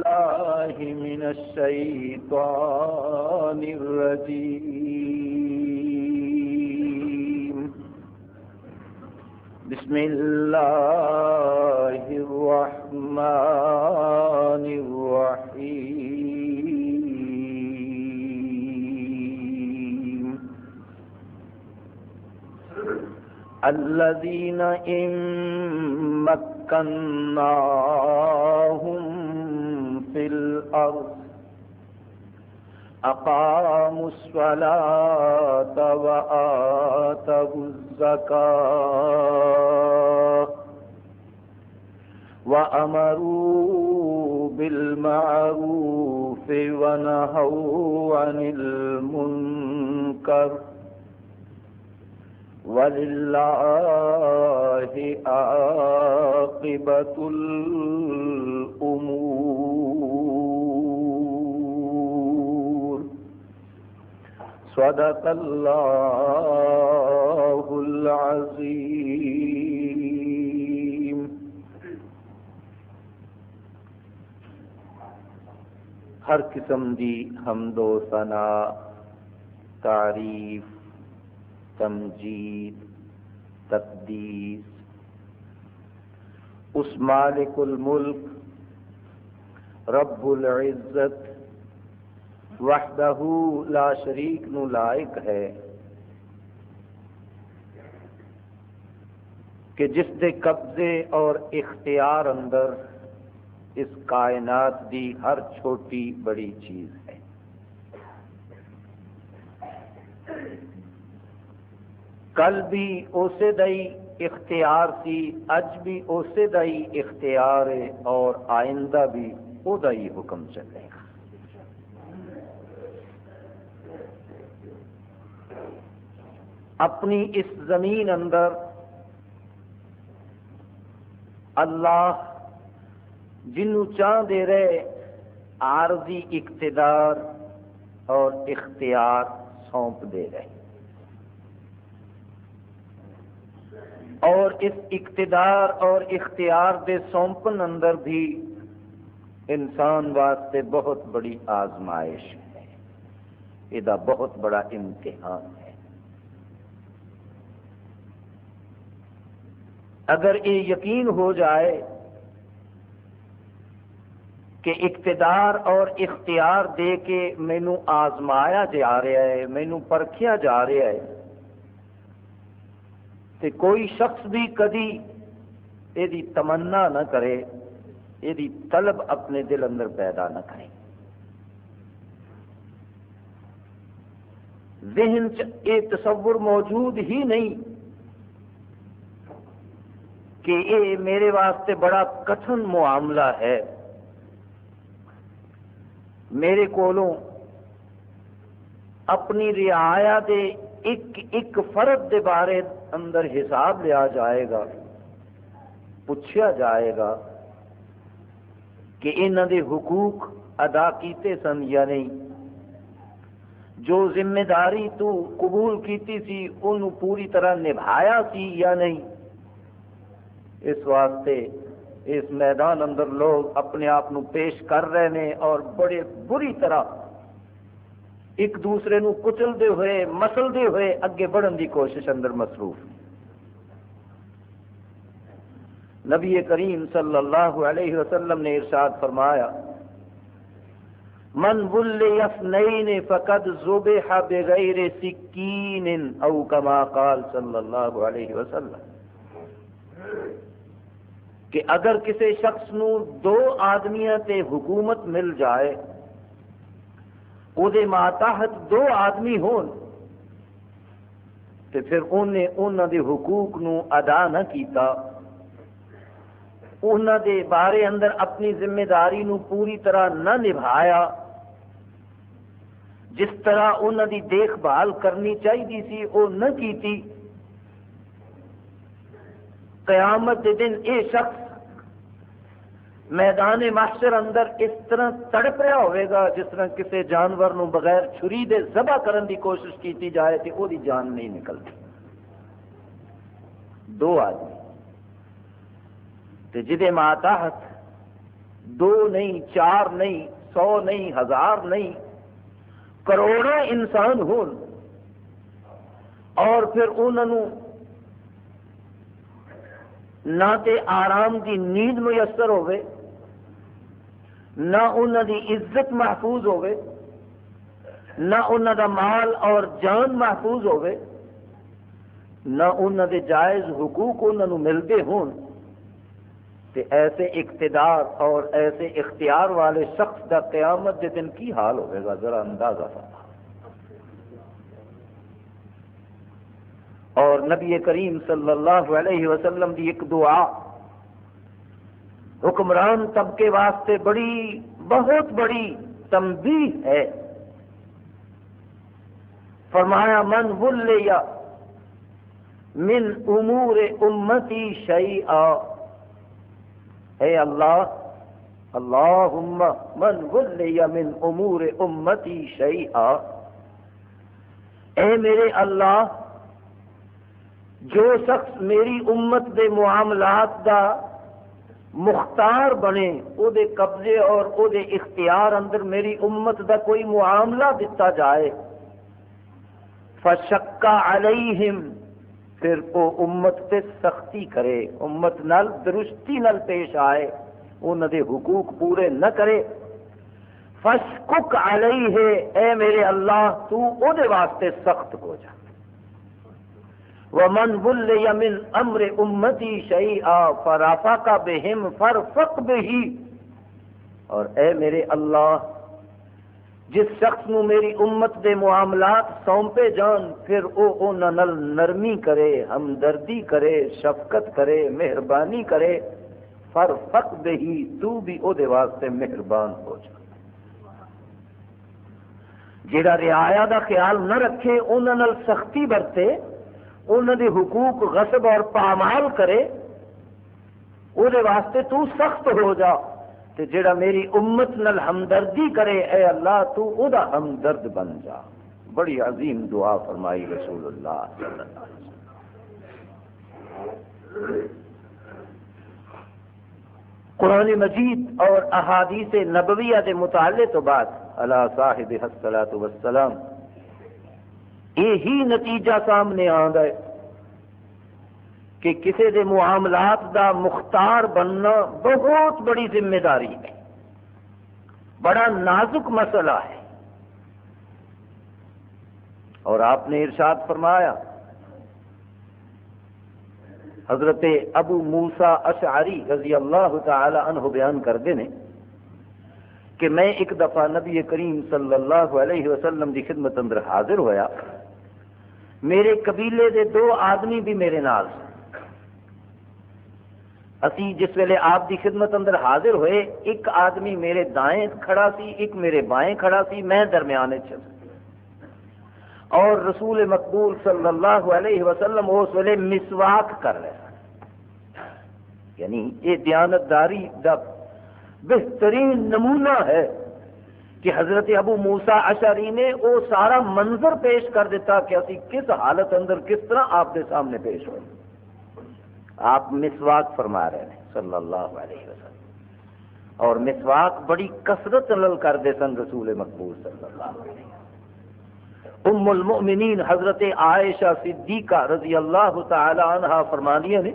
الله من الشيطان الرجيم. بسم الله الرحمن الرحيم. الذين إن مكناهم في الأرض. أقاموا الصلاة وآتوا الزكاة وأمروا بالمعروف ونهوا عن المنكر ولله عاقبة الأمور. صدق الله العظيم. ہر قسم دی حمد و ثنا، تعریف، تمجید، تقدیس. اس مالک الملک، رب العزت وحدہ لا شریک نو لائق ہے۔ کہ جس دے قبضے اور اختیار اندر اس کائنات دی ہر چھوٹی بڑی چیز ہے۔ کل بھی اسے دئی اختیار سی، اج بھی اسے دئی اختیار ہے اور آئندہ بھی وہ ہی حکم چلے۔ گا اپنی اس زمین اندر اللہ جنوں چاہ دے رہے عارضی اقتدار اور اختیار سونپ دے رہے۔ اور اس اقتدار اور اختیار دے سونپن اندر بھی انسان واسطے بہت بڑی آزمائش ہے۔ یہ بہت بڑا امتحان ہے۔ اگر یہ یقین ہو جائے کہ اقتدار اور اختیار دے کے مینو آزمایا جا رہا ہے، مینو پرکھیا جا رہا ہے تو کوئی شخص بھی کدی یہ تمنا نہ کرے یہ طلب اپنے دل اندر پیدا نہ کرے۔ ذہن یہ تصور موجود ہی نہیں کہ یہ میرے واسطے بڑا کٹن معاملہ ہے۔ میرے کو اپنی رعایا دے ایک ایک فرد دے بارے اندر حساب لیا جائے گا پوچھا جائے گا کہ انہوں دے حقوق ادا کیتے سن یا نہیں۔ جو ذمہ داری تو قبول کیتی سی ان پوری طرح نبھایا سی یا نہیں؟ اس واسطے اس میدان اندر لوگ اپنے آپ پیش کر رہے ہیں اور بڑے بری طرح ایک دوسرے نو کچلتے ہوئے، مسلتے ہوئے اگے بڑھن کی کوشش اندر مصروف۔ نبی کریم صلی اللہ علیہ وسلم نے ارشاد فرمایا، من بل فقد زبح بغیر سکین او کما قال صلی اللہ علیہ وسلم. کہ اگر کسی شخص نو دو آدمیاں تے حکومت مل جائے وہ ماتحت دو آدمی ہون تو پھر انہیں انہوں دے حقوق نو ادا نہ کیتا۔ انہوں دے بارے اندر اپنی ذمہ داری نو پوری طرح نہ نبھایا۔ جس طرح انہوں دی دیکھ بھال کرنی چاہیے سی وہ نہ کیتی۔ قیامت دے دن اے شخص میدان محشر اندر اس طرح تڑپ رہا ہوئے گا جس طرح کسی جانور نو بغیر چھری دے ذبح کرن دی کوشش کیتی جائے تو وہ جان نہیں نکلتی۔ دو آدمی۔ تے جدے ماتحت دو نہیں، چار نہیں، سو نہیں، ہزار نہیں کروڑوں انسان ہون اور پھر انہوں نہ تے آرام کی نیند میسر ہوئے نہ انہوں دی عزت محفوظ ہوئے نہ انہوں دا مال اور جان محفوظ ہوئے نہ انہوں دے جائز حقوق انہوں ملتے ہون۔ تے ایسے اقتدار اور ایسے اختیار والے شخص دا قیامت دے دن کی حال ہوئے گا؟ ذرا اندازہ فرما اور نبی کریم صلی اللہ علیہ وسلم دی ایک دعا۔ حکمران طبقے واسطے بڑی، بہت بڑی تمبی ہے۔ فرمایا، من یا من امور امتی شعی اے اللہ اللہ من یا من امور امتی شعی اے میرے اللہ جو شخص میری امت دے معاملات دا مختار بنے، او دے قبضے اور او دے اختیار اندر میری امت دا کوئی معاملہ دتا جائے فشکا علیہم، پھر وہ امت تے سختی کرے، امت نال درستی نال پیش آئے انہوں دے حقوق پورے نہ کرے۔ فشکک علیہ، اے میرے اللہ، تو او دے واسطے سخت ہو جا۔ ومن بل یمن امر امتی شعی آ فرافا کا بہم فر فق بہی اور اے میرے اللہ، جس شخص نو میری امت دے معاملات سونپے جان، پھر او او نل نرمی کرے، ہمدردی کرے، شفقت کرے، مہربانی کرے فر فق بہی تو بھی او دے واسطے مہربان ہو جا۔ جڑا رعایا دا خیال نہ رکھے انہوں سختی برتے انہوں دے حقوق غصب اور پامال کرے وہ واسطے تو سخت ہو جا، تے جڑا میری امت نل ہمدردی کرے، اے اللہ تو او دا ہمدرد بن جا۔ بڑی عظیم دعا فرمائی رسول اللہ صلی اللہ علیہ وسلم۔ قرآن مجید اور احادیث نبویہ کے مطالعے تو بعد اللہ صاحب حسلات وسلام یہی نتیجہ سامنے آتا ہے کہ کسی دے معاملات دا مختار بننا بہت بڑی ذمہ داری ہے۔ بڑا نازک مسئلہ ہے۔ اور آپ نے ارشاد فرمایا، حضرت ابو موسا اشعری رضی اللہ تعالی عنہ بیان کرتے ہیں کہ میں ایک دفعہ نبی کریم صلی اللہ علیہ وسلم کی خدمت اندر حاضر ہویا۔ میرے قبیلے دے دو آدمی بھی میرے نال اسی جس ویلے آپ دی خدمت اندر حاضر ہوئے، ایک آدمی میرے دائیں کھڑا سی، ایک میرے بائیں کھڑا سی، میں درمیانے چل۔ اور رسول مقبول صلی اللہ علیہ وسلم اس ویلے مسواک کر رہے یعنی یہ دیانتداری دا بہترین نمونہ ہے۔ کہ حضرت ابو موسا اشاری نے وہ سارا منظر پیش کر دیتا کہ اسی کس حالت اندر کس طرح آپ کے سامنے پیش ہوئے۔ آپ مسواک فرما رہے ہیں، صلی اللہ علیہ وسلم۔ اور مسواک بڑی کثرت لل کرتے سن رسول مقبول صلی اللہ علیہ وسلم۔ ام المؤمنین حضرت عائشہ صدیقہ رضی اللہ تعالی عنہ فرمانیہ نے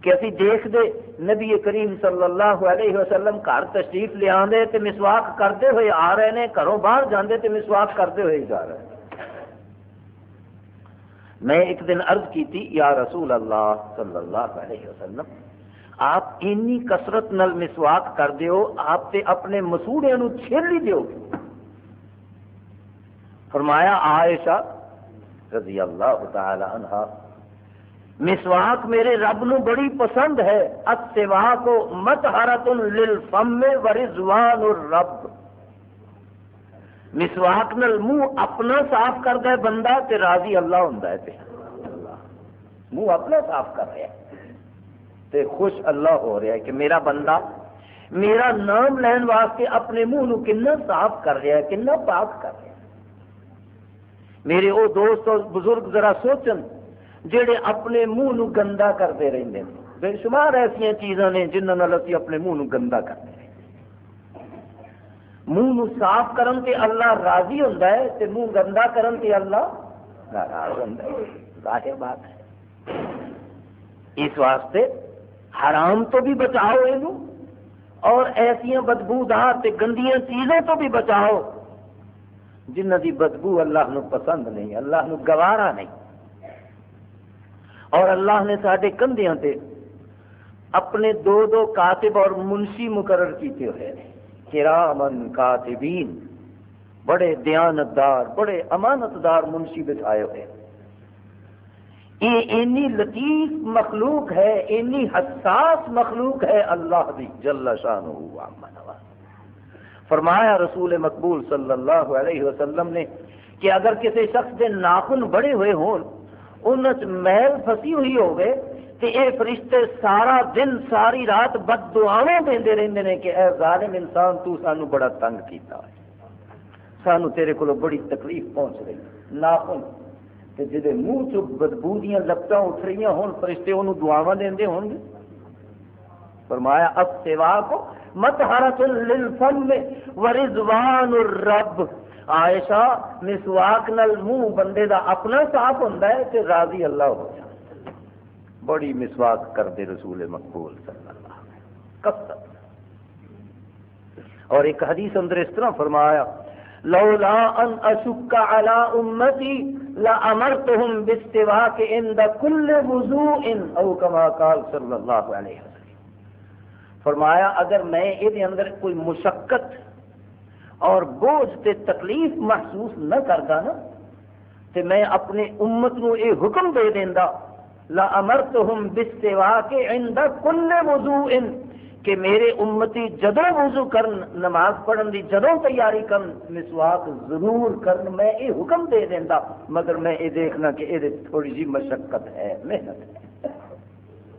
کہ اسی دیکھ دے نبی کریم صلی اللہ علیہ وسلم گھر تشریف لے آدھے تو مسواک کرتے ہوئے آ رہے ہیں گھروں باہر جاندے تو مسواک کرتے ہوئے جا رہے ہیں۔ میں ایک دن عرض کی تھی، یا رسول اللہ صلی اللہ علیہ وسلم، آپ اینی کسرت نل مسواک کر دیو، آپ تے اپنے مسوڑے نو چھیل لی دیو۔ فرمایا، عائشہ رضی اللہ تعالی عنہ مسواک میرے رب نو بڑی پسند ہے اتوا کو مت ہرت للفم و رضوان الرب۔ مسواک نل منہ اپنا صاف کرتا ہے بندہ تے راضی اللہ ہوں پہ منہ اپنا صاف کر رہا ہے۔ تے خوش اللہ ہو رہا ہے کہ میرا بندہ میرا نام لین واسطے اپنے منہ نو کنا صاف کر رہا ہے، کنا پاک کر رہا ہے۔ میرے وہ دوست اور بزرگ ذرا سوچن۔ جڑے اپنے منہ نو گندا کرتے رہتے ہیں۔ بے شمار ایسا چیزاں نے جنہوں اسی اپنے منہ گندا کرتے ہیں۔ منہ صاف کرن تے اللہ راضی ہوتا ہے تے منہ گندا کرن تے اللہ ناراض ہوتا ہے۔ ظاہر بات ہے۔ اس واسطے حرام تو بھی بچاؤ یہ اور ایسا بدبودار تے گندیاں چیزوں تو بھی بچاؤ جنہ دی بدبو اللہ نو پسند نہیں، اللہ نو گوارا نہیں۔ اور اللہ نے سارے کندیاں تے اپنے دو دو کاتب اور منشی مقرر کیتے ہوئے کرامن کاتبین، بڑے دیانتدار، بڑے امانتدار منشی بٹھائے ہوئے یہ اینی لطیف مخلوق ہے اینی حساس مخلوق ہے اللہ دی جل شان فرمایا رسول مقبول صلی اللہ علیہ وسلم نے کہ اگر کسی شخص کے ناخن بڑے ہوئے ہون ان محل پھسی ہوئی ہوگی تو یہ فرشتے سارا دن، ساری رات بد دعاواں دے رہتے ہیں کہ اے ظالم انسان، تو سانو بڑا تنگ کیتا ہے۔ سانو تیرے کو بڑی تکلیف پہنچ رہی ناخن۔ کہ جہے منہ چ بدبو دیا لپٹا اٹھ رہی ہوں، فرشتے انہوں دعاواں دے ہوں گے۔ فرمایا، اب سوا کو مت ہرس للفم ورضوان الرب۔ عائشہ مسواک نل منہ بندے دا اپنا صاف ہوتا ہے تے راضی اللہ ہو جائے بڑی مسواک کر دے رسول مقبول صلی اللہ کثرت اور ایک حدیث اندر اس طرح فرمایا، لولا ان اشک علی امتی لا امرتهم باستواک عند كل وضوء او كما قال صلی اللہ علیہ وسلم۔ فرمایا، اگر میں یہ اندر کوئی مشقت اور بوجھ تے تکلیف محسوس نہ کرتا نا، تے میں اپنے امت نو یہ حکم دے دینا لَأَمَرْتُهُمْ بِسْتِوَاكِ عِنْدَ كُلِّ وُضُوءٍ، کہ میرے امتی جدوں وضو کرن، نماز پڑھن دی جدوں تیاری کرن، مسواک ضرور کرن، میں یہ حکم دے دینا مگر میں یہ دیکھنا کہ یہ تھوڑی جی مشقت ہے، محنت ہے،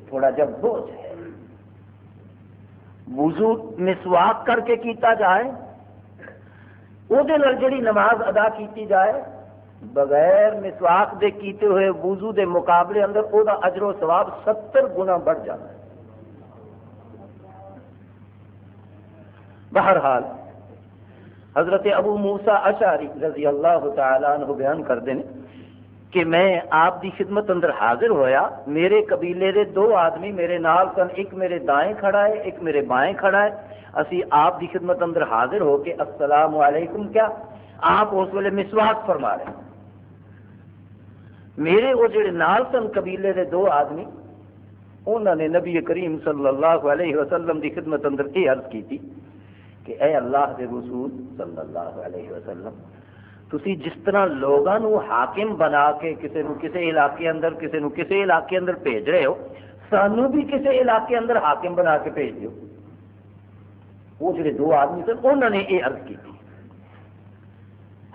تھوڑا جب بوجھ ہے۔ وضو مسواک کر کے کیتا جائے وہ جڑی نماز ادا کیتی جائے بغیر مسواک دے کیتے ہوئے وضو دے مقابلے اندر وہ اجر و ثواب ستر گنا بڑھ جاتا ہے بہرحال حضرت ابو موسا اشاری رضی اللہ تعالیٰ عنہ بیان کرتے ہیں کہ میں آپ دی خدمت اندر حاضر ہویا، میرے قبیلے دے دو آدمی میرے نال سن، ایک میرے دائیں کھڑا ہے، ایک میرے بائیں کھڑا ہے۔ اسی آپ دی خدمت اندر حاضر ہو کے السلام علیکم کیا؟ آپ اس ویلے مسواک فرما رہے میرے وہ جڑے نال سن قبیلے دے دو آدمی انہوں نے نبی کریم صلی اللہ علیہ وسلم دی خدمت اندر یہ عرض کی تھی کہ اے اللہ کے رسول صلی اللہ علیہ وسلم تسی جس طرح لوگوں حاکم بنا کے کسی نو کسی علاقے اندر کسی نو کسی علاقے اندر بھیج رہے ہو، سانو بھی کسی علاقے اندر حاکم بنا کے بھیج دیو۔ وہ جڑے دو آدمی سن، انہوں نے یہ عرض کی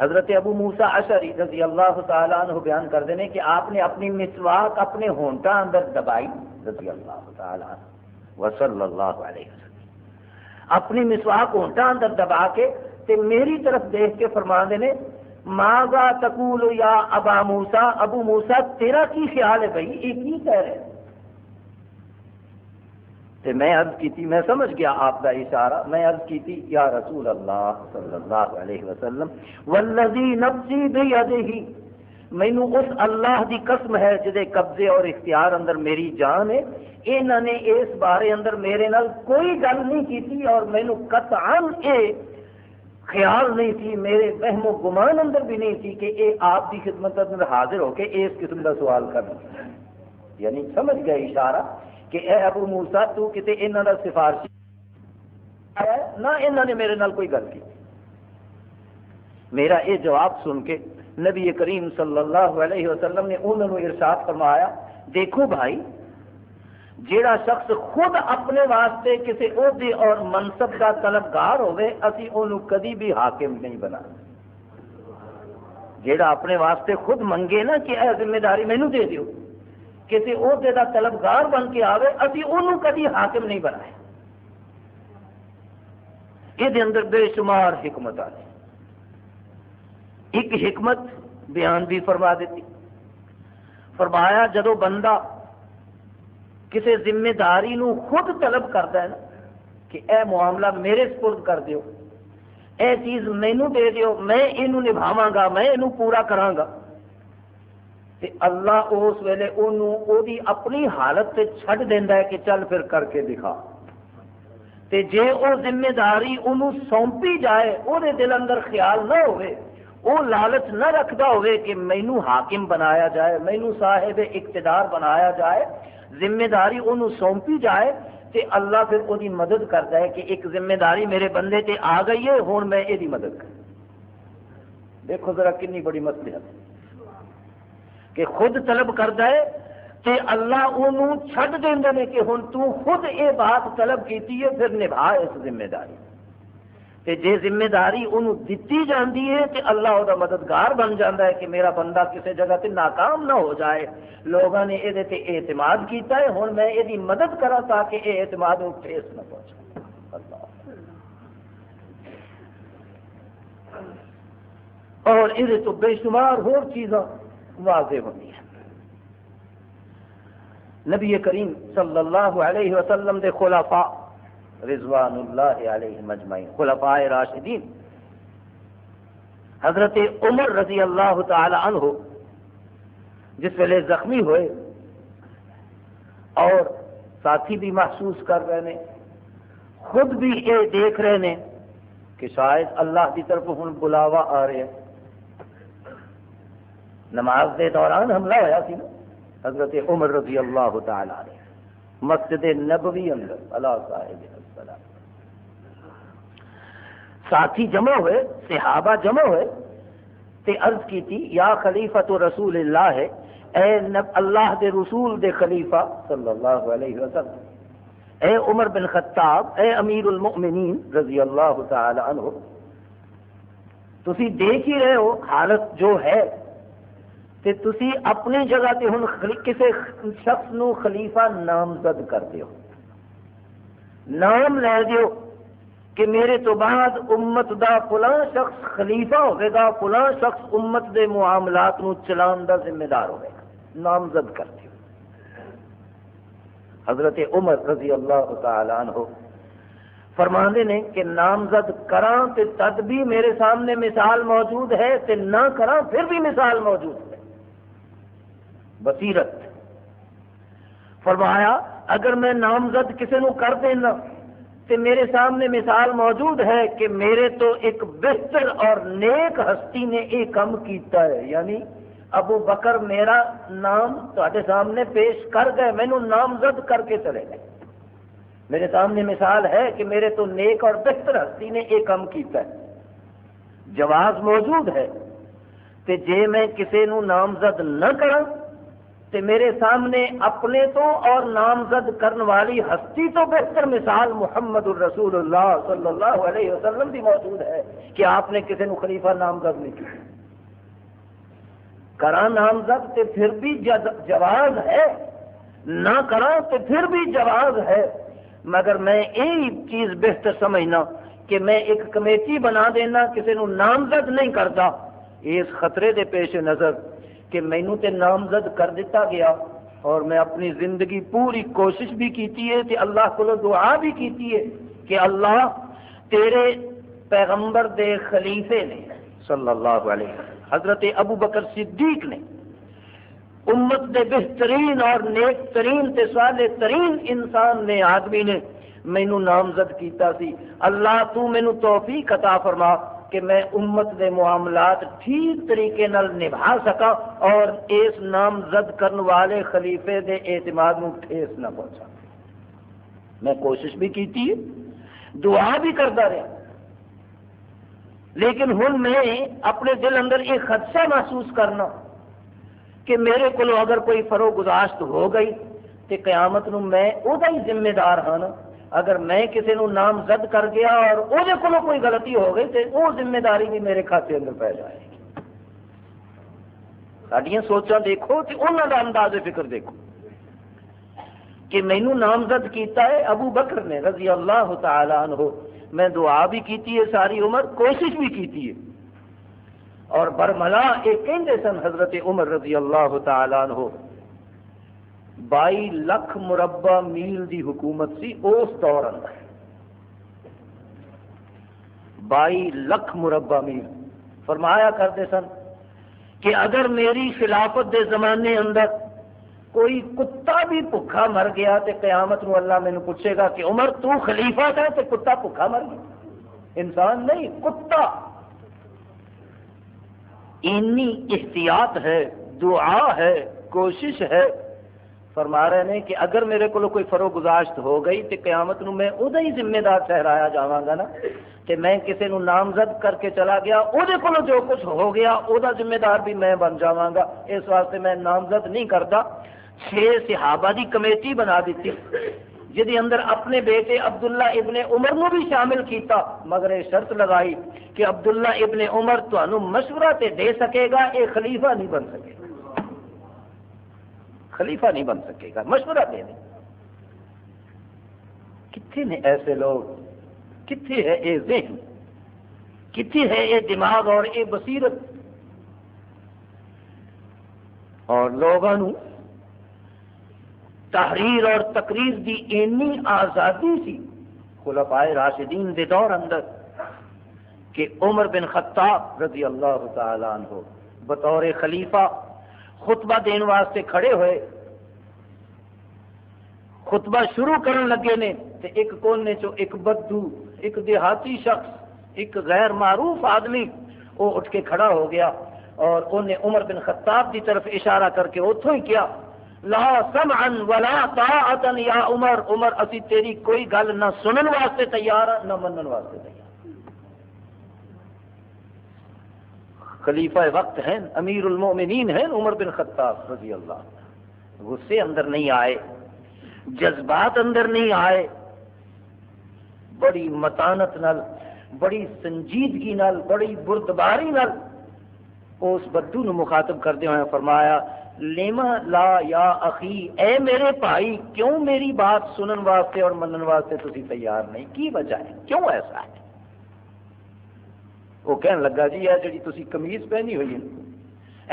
حضرت ابو موسا اشری رضی اللہ تعالیٰ عنہ بیان کرتے ہیں کہ آپ نے اپنی مسواک اپنے ہونٹا اندر دبائی۔ رضی اللہ تعالیٰ وصل اللہ علیہ وسلم۔ اپنی مسواک ہونٹا اندر دبا کے تے میری طرف دیکھ کے فرما دینے ماغا تقول یا ابا موسا ابو موسا تیرا کی خیال ہے بھائی؟ یہ کی کہہ رہے تے میں عرض کی میں سمجھ گیا آپ کا اشارہ۔ میں عرض کی یا رسول اللہ صلی اللہ علیہ وسلم والذی نفسی بیدہی مینو اس اللہ دی قسم ہے جدے قبضے اور اختیار اندر میری جان ہے۔ انہوں نے اس بارے اندر میرے نال کوئی گل نہیں کی تھی اور مینو قطعاً اے خیال نہیں تھی، میرے وہم و گمان اندر بھی نہیں تھی کہ اے آپ دی خدمت اندر حاضر ہو کے اس قسم کا سوال کرنا یعنی سمجھ گئے اشارہ کہ اے ابو موسا تو کتے انہوں کا سفارشی آیا نہ انہوں نے میرے نال کوئی گل کی۔ میرا یہ جواب سن کے نبی کریم صلی اللہ علیہ وسلم نے انہوں نے ارشاد فرمایا، دیکھو بھائی جیڑا شخص خود اپنے واسطے کسی عہدے اور منصب کا طلبگار ہوئے اسی انہوں کدی بھی حاکم نہیں بنا۔ جیڑا اپنے واسطے خود منگے نا کہ اے ذمہ داری مینو دے دیو۔ کسی عہدے کا طلبگار بن کے آئے ابھی انہوں کدی حاکم نہیں بنائے۔ یہ اندر بے شمار حکمت آ ایک حکمت بیان بھی فرما دیتی۔ فرمایا، جدو بندہ کسی ذمہ داری نو خود طلب کرتا ہے نا کہ اے معاملہ میرے سپرد کر دیو۔ اے چیز مینو دے دیو، میں یہ نبھاواں گا، میں یہ پورا کراں گا۔ تے اللہ اس ویلے انہوں دی اپنی حالت سے چھڈ دینا ہے کہ چل پھر کر کے دکھا۔ تے جے او ذمہ داری انہوں سونپی جائے او دے دل اندر خیال نہ ہوئے۔ او لالچ نہ رکھتا ہوئے کہ مینو حاکم بنایا جائے، مینو صاحب اقتدار بنایا جائے ذمہ داری انہوں سونپی جائے تے اللہ پھر وہ مدد کرتا ہے کہ ایک ذمہ داری میرے بندے تے آ گئی ہے ہوں میں یہ مدد کر۔ دیکھو ذرا کنی بڑی مسلحت کہ خود طلب کرتا ہے تے اللہ انہوں چھڈ دیں کہ ہوں تو خود یہ بات طلب کیتی ہے، پھر نبھا اس ذمہ داری تے جے ذمہ داری انہوں دیتی جاندی ہے تے اللہ وہ مددگار بن جاتا ہے کہ میرا بندہ کسی جگہ تے ناکام نہ ہو جائے۔ لوگوں نے یہ اعتماد کیتا ہے۔ ہوں میں یہ مدد کرا تاکہ یہ اعتماد ٹھیس نہ پہنچا اور یہ تو بے شمار ہو چیزاں واضح ہوتی ہیں۔ نبی کریم صلی اللہ علیہ وسلم دے خلافاء رضوان اللہ علیہ مجمعین خلفاء راشدین۔ حضرت عمر رضی اللہ تعالی عنہ، جس ویلے زخمی ہوئے اور ساتھی بھی محسوس کر رہے ہیں، خود بھی یہ دیکھ رہے ہیں کہ شاید اللہ کی طرف ہوں بلاوا آ رہے ہیں۔ نماز دے دوران حملہ ہوا سی نا، حضرت عمر رضی اللہ تعالی عنہ، مسجد نبوی اندر اللہ صاحب ساتھی جمع ہوئے، صحابہ جمع ہوئے، تے عرض کی تھی، یا خلیفہ تو رسول اللہ ہے اے اللہ دے رسول دے خلیفہ صلی اللہ علیہ وسلم۔ اے عمر بن خطاب، اے امیر المؤمنین رضی اللہ تعالی عنہ۔ تسی دیکھ ہی رہے ہو حالت جو ہے، تے تسی اپنی جگہ تے ہن کسے شخص نو خلیفہ نامزد کر دیو نام لے دیو کہ میرے تو بعد امت دا فلاں شخص خلیفہ ہوئے گا، فلاں شخص امت دے معاملات نو چلان دا ذمہ دار ہوئے گا۔ نامزد کر دیو۔ حضرت عمر رضی اللہ تعالی عنہ فرماندے نے کہ نامزد کراں تے تد بھی میرے سامنے مثال موجود ہے تے نہ کراں پھر بھی مثال موجود ہے۔ بصیرت فرمایا اگر میں نامزد کسی نو کر دینا تو میرے سامنے مثال موجود ہے کہ میرے تو ایک بہتر اور نیک ہستی نے یہ کام کیتا ہے۔ یعنی ابو بکر میرا نام تے سامنے پیش کر گئے مینو نامزد کر کے چلے گئے۔ میرے سامنے مثال ہے کہ میرے تو نیک اور بہتر ہستی نے یہ کام کیتا ہے۔ جواز موجود ہے۔ کہ جے میں کسی نو نامزد نہ کروں تے میرے سامنے اپنے تو اور نامزد کرنے والی ہستی تو بہتر مثال محمد الرسول اللہ صلی اللہ علیہ وسلم بھی موجود ہے کہ آپ نے کسی نے خلیفہ نامزد نہیں کیا۔ کرا نامزد تے پھر بھی جواز ہے۔ نہ کرا تو پھر بھی جواز ہے۔ مگر میں یہی چیز بہتر سمجھنا کہ میں ایک کمیٹی بنا دینا کسی نامزد نہیں کرتا۔ اس خطرے دے پیش نظر کہ مینو تے نامزد کر دیتا گیا اور میں اپنی زندگی پوری کوشش بھی کیتی ہے کہ اللہ کو دعا بھی کیتی ہے کہ اللہ تیرے پیغمبر دے خلیفے نے صلی اللہ علیہ وسلم، حضرت ابو بکر صدیق نے امت دے بہترین اور نیک ترین تے صالح ترین انسان نے، آدمی نے مینو نامزد کیتا سی۔ اللہ تو مینو توفیق عطا فرما۔ کہ میں امت دے معاملات ٹھیک طریقے نال نبھا سکا اور اس نام زد کرنے والے خلیفے دے اعتماد نو ٹھیس نہ پہنچا۔ میں کوشش بھی کیتی دعا بھی کرتا رہا۔ لیکن ہوں میں اپنے دل اندر یہ خدشہ محسوس کرنا کہ میرے کو اگر کوئی فرو گزاشت ہو گئی تو قیامت نو میں وہ ذمہ دار ہاں اگر میں کسی نو نام زد کر گیا اور وہ کوئی غلطی ہو گئی تو وہ ذمہ داری بھی میرے کھاتے اندر پی جائے گی۔ سڈیا سوچا دیکھو کہ انہوں کا انداز فکر دیکھو۔ کہ مینو نامزد کیتا ہے ابو بکر نے رضی اللہ تعالی عنہ۔ میں دعا بھی کیتی ہے ساری عمر، کوشش بھی کیتی ہے۔ اور برملا یہ کہتے سن حضرت عمر رضی اللہ تعالی عنہ۔ بائی لکھ مربع میل دی حکومت سی، اس دور اندر۔ بائی لکھ مربع میل۔ فرمایا کرتے سن کہ اگر میری خلافت دے زمانے اندر کوئی کتا بھی بھوکا مر گیا تو قیامت نو اللہ مینو پوچھے گا کہ عمر، تو خلیفہ تھا تو کتا بھوکا مر گیا۔ انسان نہیں، کتا۔ اینی احتیاط ہے، دعا ہے، کوشش ہے۔ فرما رہے ہیں کہ اگر میرے کو کوئی فرو گزاشت ہو گئی تو قیامت نو میں ادا ہی ذمہ دار ٹھہرایا جاگا نا کہ میں کسی نو نامزد کر کے چلا گیا وہ جو کچھ ہو گیا وہ ذمہ دار بھی میں بن جاگا اس واسطے میں نامزد نہیں کرتا۔ چھ صحابہ دی کمیٹی بنا دیتی۔ جی اندر اپنے بیٹے عبداللہ ابن عمر نو بھی شامل کیتا، مگر یہ شرط لگائی کہ عبداللہ ابن عمر تو مشورہ تے دے سکے گا، یہ خلیفہ نہیں بن سکے۔ گا خلیفہ نہیں بن سکے گا، مشورہ دے دیں۔ کتنے نے ایسے لوگ؟ کتنے ہے یہ ذہن؟ کتنے ہے یہ دماغ اور یہ بصیرت؟ اور لوگوں تحریر اور تقریر دی اینی آزادی سی خلفائے راشدین دے دور اندر کہ عمر بن خطاب رضی اللہ تعالی عنہ بطور خلیفہ خطبہ دین واسطے کھڑے ہوئے۔ خطبہ شروع کرن لگے نے تے ایک کونے چو ایک بدو ایک دیہاتی شخص، ایک غیر معروف آدمی وہ اٹھ کے کھڑا ہو گیا اور انہیں عمر بن خطاب کی طرف اشارہ کر کے اتوں ہی کیا، لا سمعا ولا طاعتا یا عمر عمر، اسی تیری کوئی گل نہ سنن واسطے تیار نہ منن واسطے تیار۔ خلیفہ وقت ہیں، امیر المومنین ہیں عمر بن خطاب رضی اللہ غصے اندر نہیں آئے، جذبات اندر نہیں آئے۔ بڑی متانت نل بڑی سنجیدگی نل بڑی بردباری نل اس بدو نو مخاطب کرتے ہوئے فرمایا، لیما لا یا اخی، اے میرے بھائی، کیوں میری بات سنن واسطے اور منن واسطے تھی تیار نہیں؟ کی وجہ ہے؟ کیوں ایسا ہے؟ وہ کہنے لگا جی یہ جڑی تھی کمیز پہنی ہوئی ہے،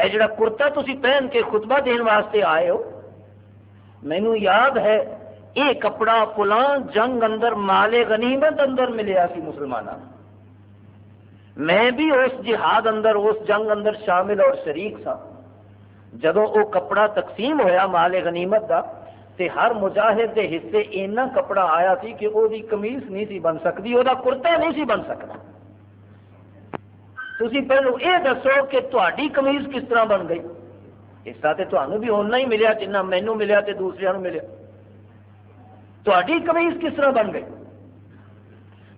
اے جڑا کرتا تھی پہن کے خطبہ دین واسطے آئے ہو، مینو یاد ہے، یہ کپڑا پلان جنگ اندر مال غنیمت اندر ملیا سی مسلمانوں میں بھی اس جہاد اندر، اس جنگ اندر شامل اور شریک سا جدو وہ کپڑا تقسیم ہویا مال غنیمت دا، تے ہر مجاہد دے حصے اینا کپڑا آیا سی کہ وہ کمیز نہیں سی بن سکتی، وہ کرتا نہیں سی بن سکتا تھی پہلو یہ دسو کہ تاری کمیز کس طرح بن گئی حصہ تو تمہیں بھی اُنہ ہی ملیا جنہ مینو ملیا تے دوسرے ملیا تاری کمیز کس طرح بن گئی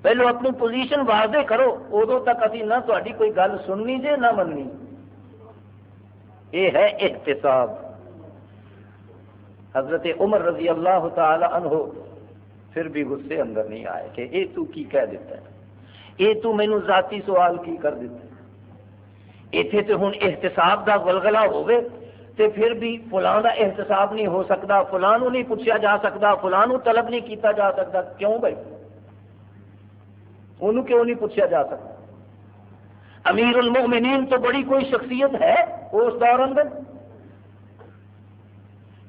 پہلو اپنی پوزیشن واضح کرو ادو تک ابھی نہ تاری کوئی گل سننی جے نہ مننی یہ ہے احتساب حضرت عمر رضی اللہ تعالی عنہ پھر بھی غصے اندر نہیں آئے کہ اے تو کی کہہ دیتا ہے اے تو مینو ذاتی سوال کی کر دیتا ہے ایتھے تو ہوں احتساب دا گلگلا ہوئے تے پھر بھی فلاں دا احتساب نہیں ہو سکتا فلاں نہیں پوچھا جا سکتا فلاں طلب نہیں کیتا جا سکتا کیوں بھائی؟ انہوں کیوں نہیں پوچھا جا سکتا امیر المؤمنین تو بڑی کوئی شخصیت ہے اس دور اندر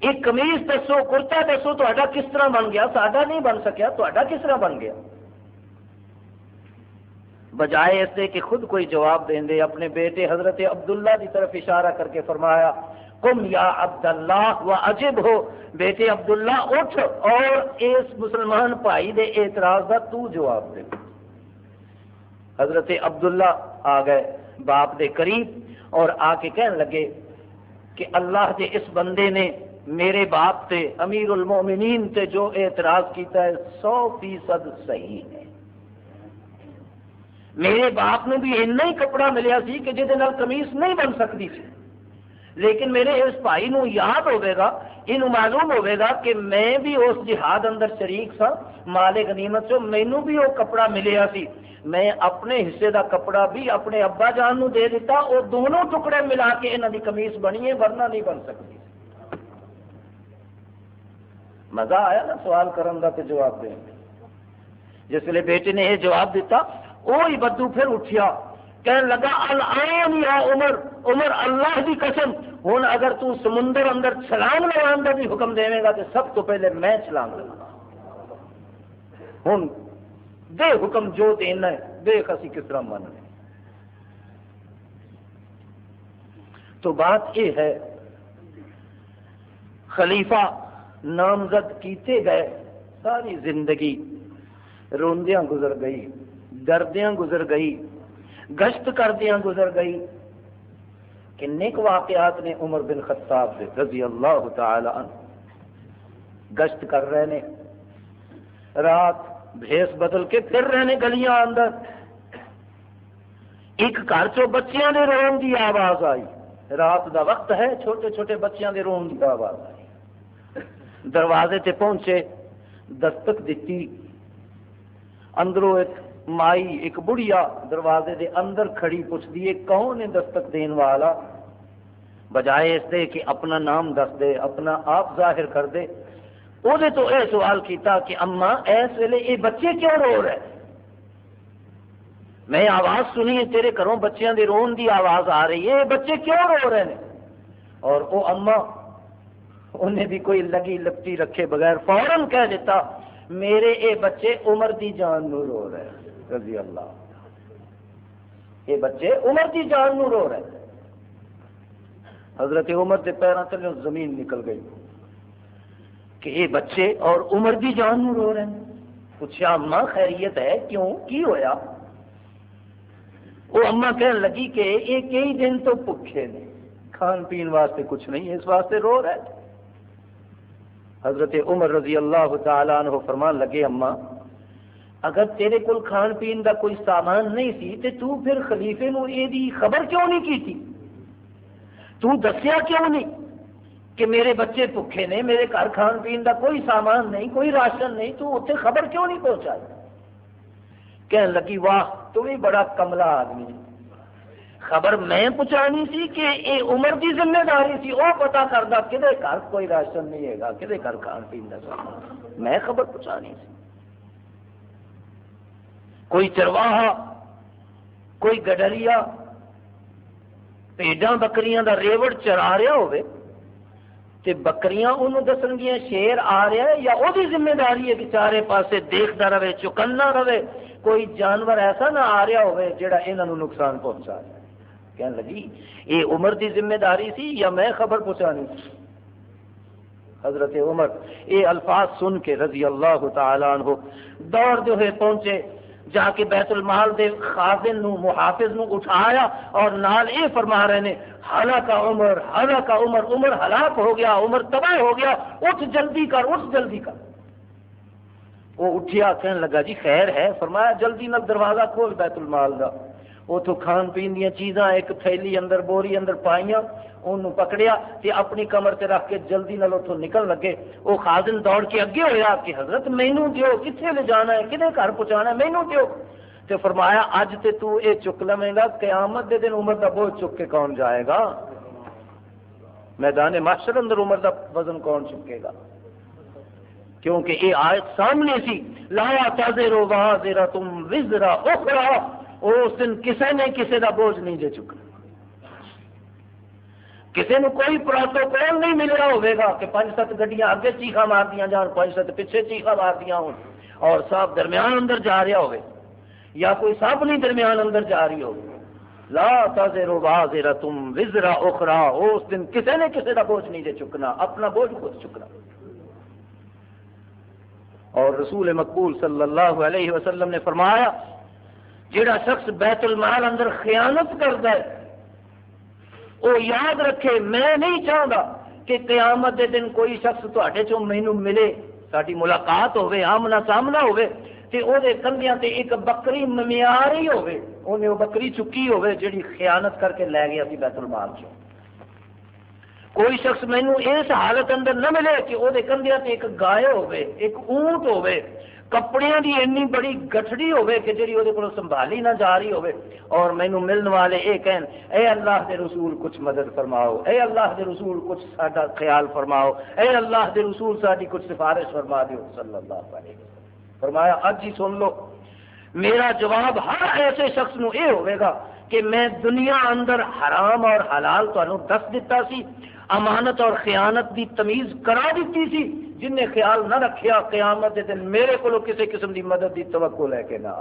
ایک کمیز دسو، کرتا دسو تا کس طرح بن گیا؟ ساڈا نہیں بن سکیا تا کس طرح بن گیا؟ بجائے اس سے کہ خود کوئی جواب دیں دے، اپنے بیٹے حضرت عبداللہ کی طرف اشارہ کر کے فرمایا کم یا عبداللہ و عجب ہو، بیٹے عبداللہ اٹھ اور اس مسلمان بھائی دے اعتراض کا تو جواب دے۔ حضرت عبداللہ آ گئے باپ دے قریب اور آ کے کہنے لگے کہ اللہ دے اس بندے نے میرے باپ تے امیر المومنین تے جو اعتراض کیتا ہے سو فیصد صحیح ہے۔ میرے باپ نے بھی اتنا ہی کپڑا ملیا سی کہ جہد کمیز نہیں بن سکتی سی۔ لیکن میرے اس بھائی نو یاد ہوئے گا یہ معلوم ہوئے گا کہ میں بھی اس جہاد اندر شریک سا مال غنیمت سے مینو بھی وہ کپڑا ملیا سی۔ میں اپنے حصے دا کپڑا بھی اپنے ابا جان نو دے دیتا وہ دونوں ٹکڑے ملا کے یہاں دی کمیز بنی ہے، ورنہ نہیں بن سکتی۔ مزہ آیا نا سوال کرن دا تے جواب دیں جس ویلے بیٹے نے یہ جواب دیتا وہی بدو پھر اٹھیا۔ کہنے لگا، الان یا عمر عمر اللہ کی قسم۔ ہوں اگر تو سمندر اندر چھلانگ لگان کا بھی حکم دے گا تو سب تو پہلے میں چھلانگ لگا ہوں دے حکم جو دینا ہے دیکھ اسی کس طرح من تو بات یہ ہے، خلیفہ نامزد کیتے گئے، ساری زندگی روندیاں گزر گئی۔ دردیاں گزر گئی، گشت کردیا گزر گئی کنے واقعات نے عمر بن خطاب سے رضی اللہ تعالی عنہ گشت کر رہے نے۔ رات بھیس بدل کے پھر رہے نے گلیاں اندر۔ ایک گھر چو بچیاں دے رون کی آواز آئی۔ رات دا وقت ہے، چھوٹے چھوٹے بچیاں دے رون کی آواز آئی۔ دروازے تے پہنچے، دستک دیتی۔ اندروں ایک مائی ایک بڑھیا دروازے دے اندر کھڑی پوچھ دیے کون ہے دستک دین والا؟ بجائے اس دے کہ اپنا نام دس دے، اپنا آپ ظاہر کر دے۔ وہ تو اے سوال کیتا کہ اما اس ویلے یہ بچے کیوں رو رہے؟ میں آواز سنی ہے، تیرے گھروں بچیاں دے رون دی آواز آ رہی ہے، یہ بچے کیوں رو رہے ہیں؟ اور وہ اما انہیں بھی کوئی لگی لپٹی رکھے بغیر فوراً کہہ دیتا، میرے اے بچے عمر دی جان نو رو رہے ہیں۔ رضی اللہ یہ بچے عمر کی جان نو رو رہے حضرت عمر کے پیروں تلے زمین نکل گئی۔ کہ یہ بچے اور عمر کی جان نو رو رہے ہیں۔ پوچھا اما خیریت ہے؟ کیوں؟ کی ہویا؟ وہ اما کہنے لگی کہ یہ کئی دن تو بھوکے نے، کھان پین واسطے کچھ نہیں، اس واسطے رو رہے حضرت عمر رضی اللہ تعالیٰ عنہ فرمان لگے اما اگر تیرے کول کھان پین کا کوئی سامان نہیں سی تے تو پھر خلیفے نو اے دی خبر کیوں نہیں کی تھی تو دسیا کیوں نہیں کہ میرے بچے بھوکے نے، میرے گھر کھان پین کا کوئی سامان نہیں، کوئی راشن نہیں، تو اتنے خبر کیوں نہیں پہنچائی؟ کہنے لگی، واہ، تو بھی بڑا کملا آدمی خبر میں پہنچانی سی کہ اے عمر کی ذمہ داری سی وہ پتا کرتا کہ گھر کوئی راشن نہیں ہے گا کہ گھر کھان پین کا سامان۔ میں خبر پہنچانی سی۔ کوئی چرواہا، کوئی گڈریا پیڈا بکریاں دا ریوڑ چرا رہا ہوئے تے بکریاں انہوں دسن گیا شیر آ رہا ہے یا وہ ذمہ داری ہے کہ چارے پاسے دیکھتا رہے، چکنا رہے، کوئی جانور ایسا نہ آ رہا ہوئے جڑا انہوں نقصان پہنچا رہا ہے۔ کہنے لگی، یہ عمر دی ذمہ داری سی یا میں خبر پہنچانی؟ سی حضرت عمر، یہ الفاظ سن کے رضی اللہ تعالیٰ عنہ دوڑ جو ہے پہنچے۔ جا کے بیت المال دے خازن نو، محافظ نو اٹھایا اور نال اے فرما رہے نے ہلاک عمر ہلاک عمر عمر ہلاک ہو گیا، عمر تباہ ہو گیا، اٹھ جلدی کر، اٹھ جلدی کر۔ وہ اٹھیا کہنے لگا جی خیر ہے، فرمایا، جلدی نہ دروازہ کھول بیت المال دا۔ اتو کھان پین دیا چیزاں، ایک تھیلی اندر، بوری اندر پائیاں انہوں پکڑیا تے اپنی کمر تے رکھ کے جلدی نال اتوں نکل لگے۔ وہ خازن دوڑ کے اگے ہویا کہ حضرت مینو دیو کتنے لے جانا ہے؟ کدے گھر پہنچانا ہے؟ مینو دیو۔ تے فرمایا، اج تے تو اے چک لویں گا، قیامت دے دن عمر دا بوجھ چک کے کون جائے گا؟ میدان معاشر اندر عمر دا وزن کون چکے گا؟ کیونکہ یہ آیت سامنے سی۔ لایا تازے رو تم وزرا اخرا اس دن کسی نے کسی کا بوجھ نہیں دے چکا کسی نے کوئی پروٹوکول نہیں مل رہا ہوگا کہ پانچ سات گڈیاں اگے چیخا مار دیا جان پانچ سات پیچھے چیخا مار دیا ہو اور صاحب درمیان اندر جا رہا ہوگی یا کوئی صاحب نہیں درمیان اندر جا رہی ہو لا تازرو بازر تم وزرا اخرا اس دن کسی نے کسی کا بوجھ نہیں دے چکنا، اپنا بوجھ خود چکنا۔ اور رسول مقبول صلی اللہ علیہ وسلم نے فرمایا جڑا شخص بیت المال اندر خیانت کرتا ہے وہ یاد رکھے، میں نہیں چاہتا کہ قیامت دے دن کوئی شخص تے چو مینو ملے ساری ملاقات ہوے آمنا سامنا ہوے تے او دے کندیاں تے ایک بکری ممیار ہی ہوے انہیں وہ بکری چکی ہوے جڑی خیانت کر کے لے گیا سی بیت المال چ کوئی شخص مینو اس حالت اندر نہ ملے کہ وہ کندیاں تے ایک گائے ہوے ایک اونٹ ہوے کپڑے کی اینی بڑی گٹھڑی ہوے کہ جی وہ سنبھالی نہ جا رہی ہوے اور مینو ملن والے یہ کہن، اے اللہ دے رسول کچھ مدد فرماؤ، اے اللہ دے رسول کچھ ساڈا خیال فرماؤ، اے اللہ دے رسول ساری کچھ سفارش فرما دیو۔ صلی اللہ علیہ وسلم۔ فرمایا اج ہی سن لو، میرا جواب ہر ایسے شخص نو اے ہوئے گا کہ میں دنیا اندر حرام اور حلال تمہیں دس دیتا سی امانت اور خیانت دی تمیز کرا دیتی سی، جن نے خیال نہ رکھیا قیامت دے دن میرے کو کسی قسم دی مدد دی توقع لے کے نہ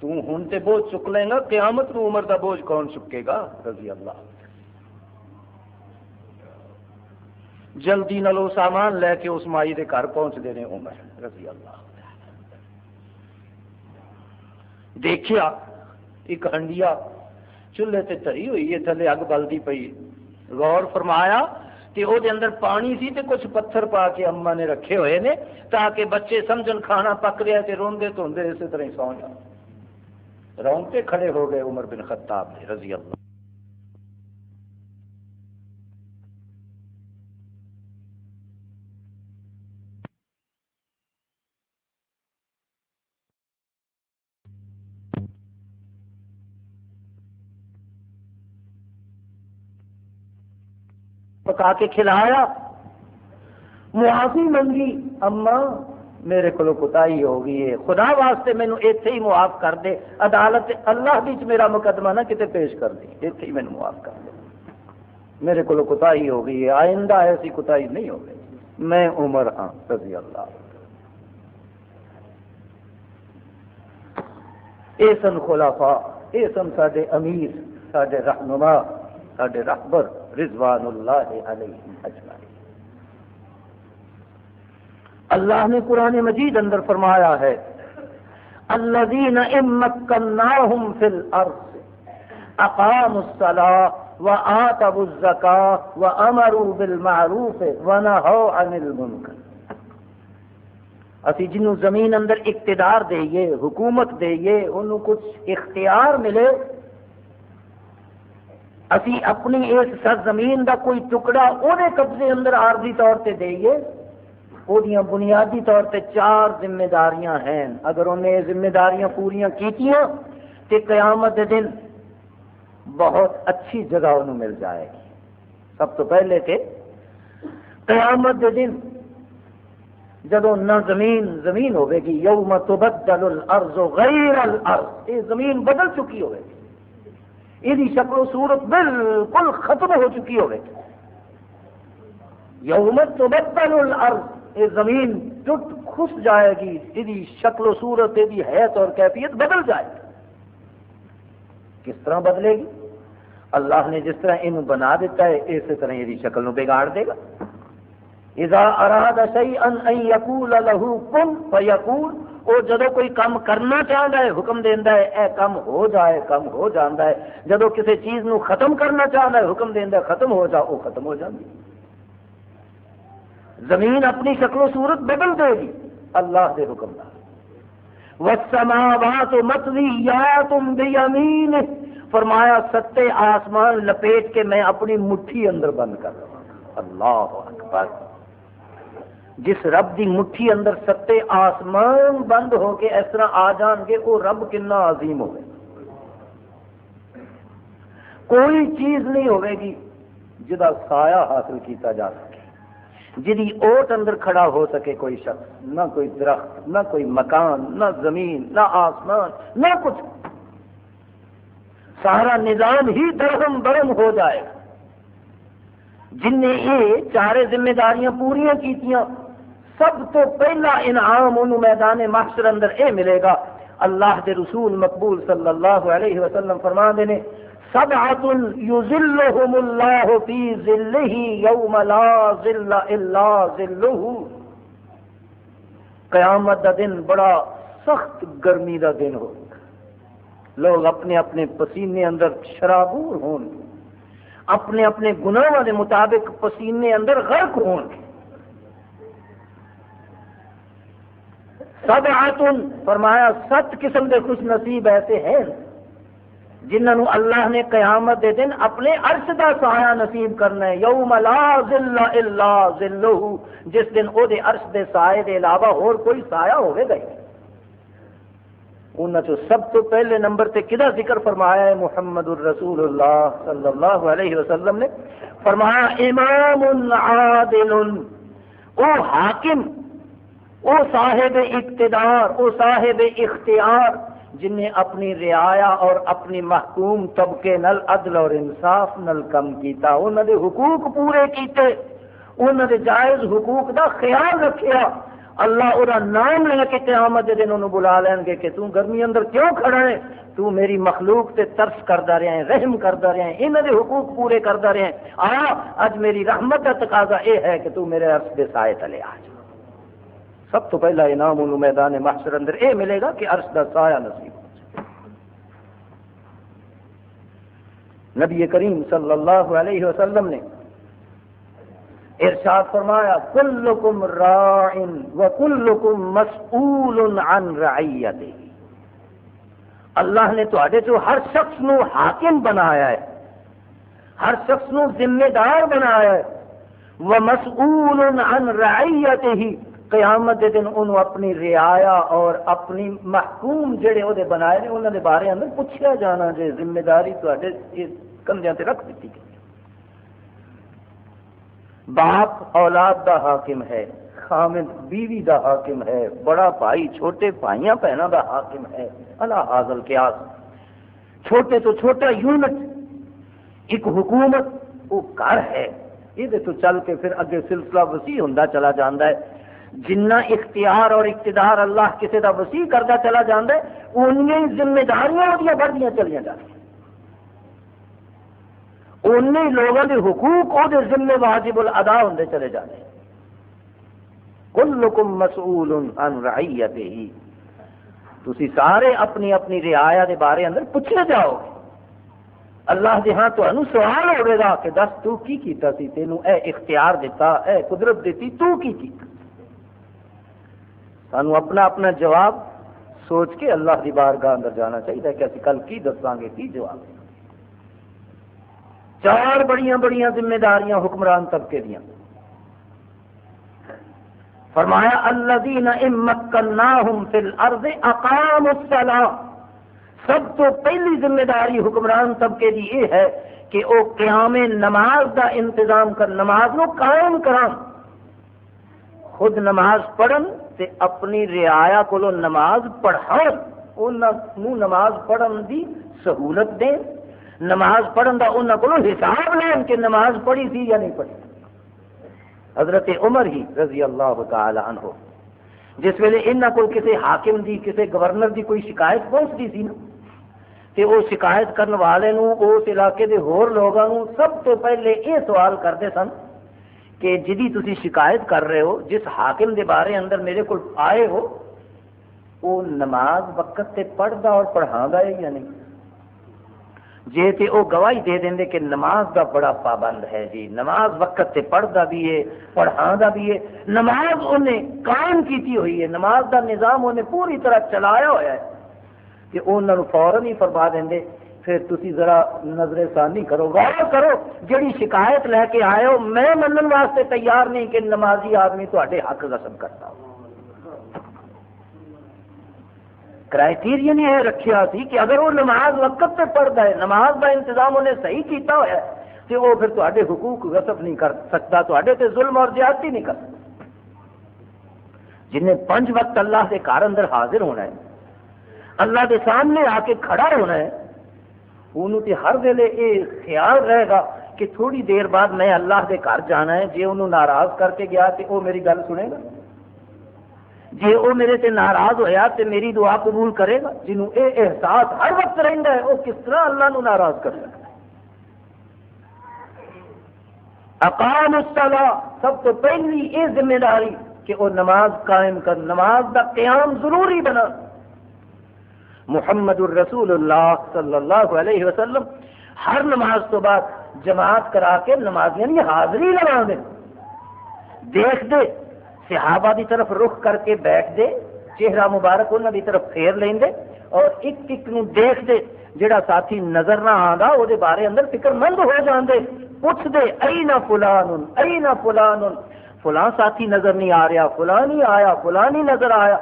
تو ہوں تے بوجھ چک لیں گا، قیامت نو عمر دا بوجھ کون چکے گا؟ رضی اللہ۔ جلدی نلو سامان لے کے اس مائی دے گھر پہنچ دینے عمر، رضی اللہ۔ دیکھیا، ایک ہنڈیا چولہے تے تری ہوئی ہے، تھلے اگ بلدی پئی۔ غور فرمایا تے او دے اندر پانی سی تے کچھ پتھر پا کے اما نے رکھے ہوئے نے تاکہ بچے سمجھن کھانا پک رہا تے روندے توندے اسی طرح سو جان۔ رونتے کھڑے ہو گئے عمر بن خطاب رضی اللہ پکا کے کھلایا۔ معافی منگی، اما، میرے کو کتائی ہو گئی ہے۔ خدا واسطے مینو ایتھے ہی معاف کر دے۔ عدالت اللہ بھی میرا مقدمہ نہ کتے پیش کر دی ایتھے ہی مینو معاف کر دے۔ میرے کو کتائی ہو گئی ہے۔ آئندہ ایسی کتائی نہیں ہو گئی میں عمر ہاں رضی اللہ اے سن خلافا اے سن سڈے امیر سڈے رہنما۔ سڈے رحبر رضوان اللہ علیہ اجمعین۔ اللہ نے قرآن مجید اندر فرمایا ہے الذين امكناهم في الارض، اقاموا الصلاه واتوا الزكاه وامروا بالمعروف ونهوا عن المنكر اسی جنوں زمین اندر اقتدار دئیے، حکومت دئیے، انہوں کچھ اختیار ملے اسی اپنی اس سرزمین دا کوئی ٹکڑا وہ قبضے اندر عارضی طور پہ دئیے وہ بنیادی طور پہ چار ذمہ داریاں ہیں۔ اگر انہیں یہ ذمہ داریاں پوریا کیتیاں تو قیامت دن بہت اچھی جگہ انہوں مل جائے گی۔ سب تو پہلے کہ قیامت دن جدو نہ زمین زمین ہوے گی، یوم تبدل الارض غیر الارض۔ یہ زمین بدل چکی ہوے گی۔ یہ شکل و صورت بالکل ختم ہو چکی ہوگی۔ یومت تو بدل الارض یہ زمین ٹوٹ خس جائے گی یہ شکل و صورت یعنی یہ حیت اور کیفیت بدل جائے گی۔ کس طرح بدلے گی؟ اللہ نے جس طرح یہ بنا دیتا ہے، اسی طرح یہ شکل نو بگاڑ دے گا۔ اذا اراد شيئا ان يقول له كن فيكون وہ جدو کوئی کام کرنا چاہتا ہے حکم دینا ہے اے کام ہو جائے کم ہو جاتا ہے جدو کسی چیز نو ختم کرنا چاہتا ہے حکم دینا ختم ہو جا وہ ختم ہو جاتی زمین اپنی شکل و صورت بدل دے گی اللہ کے حکم کا وسما وا تو فرمایا ستے آسمان لپیٹ کے میں اپنی مٹھی اندر بند کر رہا ہوں اللہ اکبر جس رب دی مٹھی اندر ستے آسمان بند ہو کے اس طرح آ جان گے، وہ رب کنا عظیم ہوگی کوئی چیز نہیں ہوئے گی جدا سایہ حاصل کیتا جا سکے۔ جدی اوٹ اندر کھڑا ہو سکے کوئی شخص، نہ کوئی درخت، نہ کوئی مکان، نہ زمین، نہ آسمان، نہ کچھ۔ سارا نظام ہی درہم برم ہو جائے جن نے یہ چارے ذمہ داریاں پوریا کیتیاں سب تو پہلا انعام انہوں میدان محشر اندر اے ملے گا۔ اللہ دے رسول مقبول صلی اللہ علیہ وسلم فرما دینے سبعت یذلہم اللہ فی ذلہ یوم لا ذل الا ذلہ۔ قیامت دا دن بڑا سخت گرمی دا دن ہو۔ لوگ اپنے اپنے پسینے اندر شرابور ہون اپنے اپنے گناہوں کے مطابق پسینے اندر غرق ہون گے۔ سب آتن فرمایا، ست قسم کے خوش نصیب ایسے ہیں جنہوں اللہ نے قیامت دے دن اپنے عرش کا سایہ نصیب کرنا ہے۔ یوم لا ذل الا ذلہ جس دن او دے عرش دے سائے دے علاوہ اور کوئی سایہ ہوئے گا انہوں چو سب تو پہلے نمبر تے کدا ذکر فرمایا ہے، محمد الرسول اللہ صلی اللہ علیہ وسلم نے، فرمایا، امام عادل، او حاکم او صاحب اقتدار، او صاحب اختیار جن اپنی رعایا اور اپنی محکوم طبقے نل عدل اور انصاف نل کم کیتا انہوں نے حقوق پورے کیتے انہوں نے جائز حقوق دا خیال رکھیا۔ اللہ وہ نام لے کے قیامت دن انہوں بلا لین گے کہ تم گرمی اندر کیوں کھڑا ہے؟ تو میری مخلوق تے ترس کرتا رہا ہے رحم کرتا رہا ہے انہوں نے حقوق پورے کرتا رہا ہے آ اج میری رحمت کا تقاضا یہ ہے کہ تو میرے عرص کے سائے تلے آ جا سب تو پہلا انعام انہوں میدان محشر اندر یہ ملے گا کہ عرص کا سایہ نصیب نبی کریم صلی اللہ علیہ وسلم نے ارشاد فرمایا، کلکم راعن و کلکم مسئول عن رعیته۔ اللہ نے تو جو ہر شخص نو حاکم بنایا ہے، ہر شخص نو ذمہ دار بنایا ہے وہ مسئول عن رعیته۔ ہی قیامت دے دن انہوں اپنی رعایا اور اپنی محکوم جڑے وہ بنائے نے، انہوں نے بارے اندر پوچھا جانا جے ذمہ داری تے کندھیاں تے رکھ دیتی گئی۔ باپ اولاد دا حاکم ہے، خامد بیوی دا حاکم ہے، بڑا بھائی، چھوٹے بھائیاں بہنوں دا حاکم ہے۔ اللہ حاضل قیاس۔ چھوٹے تو چھوٹا یونٹ، ایک حکومت وہ گھر ہے۔ یہ تو چل کے پھر اگے سلسلہ وسیع ہوں چلا جاتا ہے۔ جنہ اختیار اور اقتدار اللہ کسی کا وسیع کرتا چلا جاتا ہے ان ذمہ داریاں وہ بڑھتی چلیاں جاتی ان لوگوں کے حقوق وہ ذمے واجب ادا ہوتے چلے جاتے کلکم مسئول ان رعیت ہی تھی سارے اپنی اپنی رعایا کے بارے اندر پوچھے جاؤ۔ گے اللہ دے ہاں تمہیں سوال ہوئے گا کہ دس تو کی کیتا سی؟ تینوں اے اختیار دیتا، اے قدرت دیتی، تو کی کیتا؟ سانو اپنا اپنا جواب سوچ کے اللہ کی بارگاہ اندر جانا چاہیے کہ اسی کل کی دساں گے، کی جواب چار بڑیاں بڑیاں ذمہ داریاں حکمران طبقے دیا فرمایا، الذین امکناہم فی الارض اقام الصلاۃ سب تو پہلی ذمہ داری حکمران طبقے دی یہ ہے کہ وہ قیام نماز دا انتظام کر، نماز نو قائم کران۔ خود نماز پڑھن تے اپنی رعایا کو نماز پڑھاؤ نماز پڑھن دی سہولت دیں۔ نماز پڑھن کا انہوں کو حساب لین کہ نماز پڑھی تھی یا نہیں پڑھی۔ حضرت عمر ہی رضی اللہ تعالی عنہ، جس ویلے انہوں کو کسی حاکم دی کسی گورنر دی کوئی شکایت پہنچتی سی نا، تے وہ شکایت کرنے والے نو اس علاقے دے ہور لوگوں سب تو پہلے یہ سوال کرتے سن کہ جدی تھی شکایت کر رہے ہو، جس حاکم دے بارے اندر میرے کو آئے ہو وہ نماز وقت سے پڑھتا اور پڑھا گا یا نہیں؟ جی تے وہ گواہی دے دیں کہ نماز دا بڑا پابند ہے جی نماز وقت تے پڑھتا بھی ہے پڑھا بھی ہے، نماز انہیں قائم کیتی ہوئی ہے، نماز دا نظام انہیں پوری طرح چلایا ہوا ہے، کہ انہوں فوراً ہی فرما دیں پھر تسی ذرا نظر ثانی کرو، غور کرو، جڑی شکایت لے کے آئے ہو، میں منن واسطے تیار نہیں کہ نمازی آدمی تے حق قسم کرتا ہو۔ کرائٹیرین یہ رکھا سی کہ اگر وہ نماز وقت پہ پڑھتا ہے، نماز کا انتظام انہیں صحیح کیتا ہوا ہے تو وہ پھر تے حقوق غصب نہیں کر سکتا تے ظلم اور زیادتی نہیں کر سکتا۔ جنہیں پنج وقت اللہ کے گھر اندر حاضر ہونا ہے، اللہ کے سامنے آ کے کھڑا ہونا ہے انہوں تے ہر ویلے یہ خیال رہے گا کہ تھوڑی دیر بعد میں اللہ کے گھر جانا ہے۔ جی انہوں ناراض کر کے گیا تو وہ میری گل سنے گا۔ جی وہ میرے سے ناراض ہوا تو میری دعا قبول کرے گا، جنہوں اے احساس ہر وقت رہتا ہے وہ کس طرح اللہ نو ناراض کر سکتا ہے۔ اقام الصلاح سب تو پہلی یہ ذمہ داری کہ وہ نماز قائم کر، نماز کا قیام ضروری بنا۔ محمد الرسول اللہ صلی اللہ علیہ وسلم، ہر نماز تو بعد جماعت کرا کے نماز یعنی حاضری لگا دے دیکھ دے، صحابہ دی طرف رخ کر کے بیٹھ دے، چہرہ مبارک انہوں دی طرف پھیر لیں دے، اور ایک ایک نو دیکھ دے، جڑا ساتھی نظر نہ آگا وہ بارے اندر فکر مند ہو جاندے پوچھ دے، اینا فلان اینا فلان فلان ساتھی نظر نہیں آ رہا فلان ہی آیا فلان ہی نظر آیا؟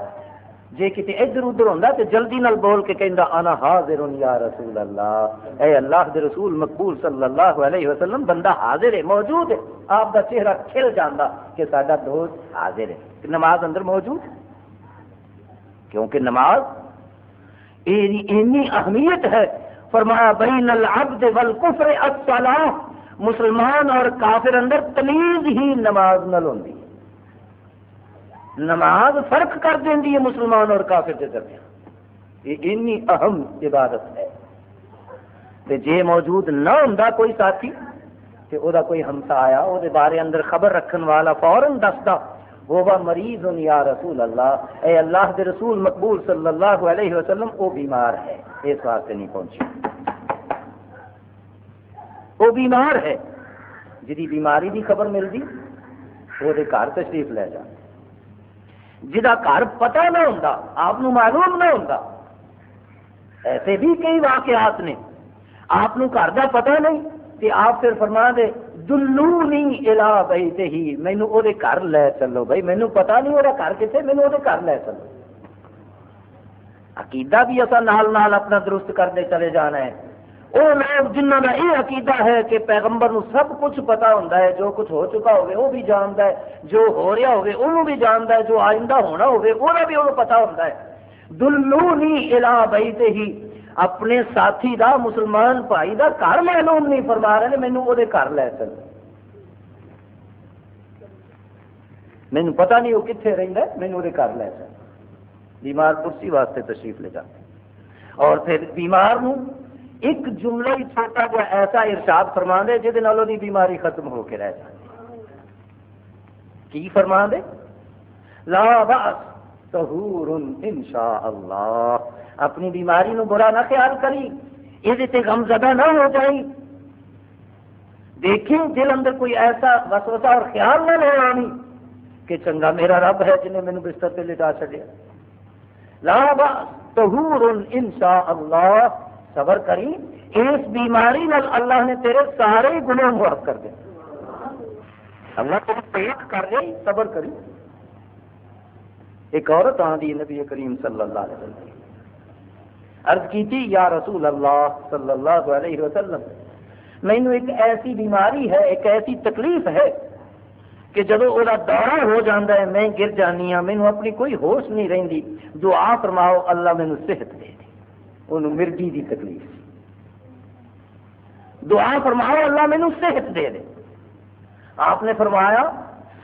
جی کسی ادھر ادھر ہوں تو جلدی نال بول کے کہہ آنا حاضر یا رسول اللہ۔ اے اللہ دے رسول مقبول صلی اللہ علیہ وسلم، بندہ حاضر ہے، موجود ہے۔ آپ کا چہرہ کھل جانا کہ سارا دوست حاضر ہے۔ نماز اندر موجود کیونکہ نماز یہ اہمیت ہے۔ فرمایا، بین العبد والکفر الصلاح مسلمان اور کافر اندر تمیز ہی نماز نل ہوتی نماز فرق کر دینی ہے مسلمان اور کافر کے درمیان۔ یہ اینی اہم عبادت ہے۔ تے جے موجود نہ ہوں کوئی ساتھی، تے او دا کوئی ہمسا آیا، او دے بارے اندر خبر رکھن والا فوراً دستا وہ مریض یا رسول اللہ، اے اللہ دے رسول مقبول صلی اللہ علیہ وسلم، او بیمار ہے۔ اس واسطے نہیں پہنچی۔ وہ بیمار ہے۔ جی بیماری کی خبر ملتی وہ گھر تشریف لے جا جا گھر پتا نہ ہوں آپ معلوم نہ ہوں ایسے بھی کئی واقعات نے۔ آپ گھر کا پتا نہیں کہ آپ پھر فرما دے دلو نہیں الا بھائی تے ہی مینو گھر لے چلو بھائی۔ مینو پتا نہیں وہ گھر کتنے مینو گھر لے چلو۔ عقیدہ بھی اصا نال نال اپنا درست کرتے چلے جانا ہے۔ وہ لوگ جنہوں کا یہ عقیدہ ہے کہ پیغمبر نو سب کچھ پتا ہوتا ہے جو کچھ ہو چکا ہوگی وہ بھی جانتا ہے جو ہو رہا ہوگی انہوں بھی جانتا ہے جو آئندہ ہونا ہوگی وہ بھی انہوں پتا ہوتا ہے دلو نہیں الا بئی تے ہی اپنے ساتھی دا مسلمان بھائی دا گھر معلوم نہیں فرما رہے مینو وہ گھر لے چل مینو پتا نہیں وہ کتنے رہتا ہے مینو وہ گھر لے چل بیمار کرسی واسطے تشریف لے جاتے اور پھر بیمار نو ایک جملہ ہی چھوٹا جا ایسا ارشاد فرما دے جہد دی بیماری ختم ہو کے رہ جائے۔ کی فرما دے؟ لا باس تہور انشاء اللہ اپنی بیماری نو برا نہ خیال کری یہ غم زدہ نہ ہو جائے دیکھیں دل اندر کوئی ایسا وسوسہ اور خیال نہ لے آنی کہ چنگا میرا رب ہے جنہیں مینو بستر پہ لٹا چڑیا لا باس تہور انشاء اللہ صبر کری، اس بیماری نال اللہ نے تیرے سارے گناہ معاف کر دے اللہ تیرے پیٹ کر رہے صبر کری۔ ایک عورت آ دی نبی کریم صلی اللہ علیہ وسلم۔ عرض کی تھی، یا رسول اللہ صلی اللہ علیہ وسلم، مینو ایک ایسی بیماری ہے، ایک ایسی تکلیف ہے کہ جب وہ دورہ ہو جاتا ہے، میں گر جانی ہوں مینو اپنی کوئی ہوش نہیں رہی دعا فرماؤ، اللہ مینو صحت دے دے۔ انہوں مرگی دی تکلیف۔ دعا فرماؤ، اللہ مینو صحت دے دے۔ آپ نے فرمایا،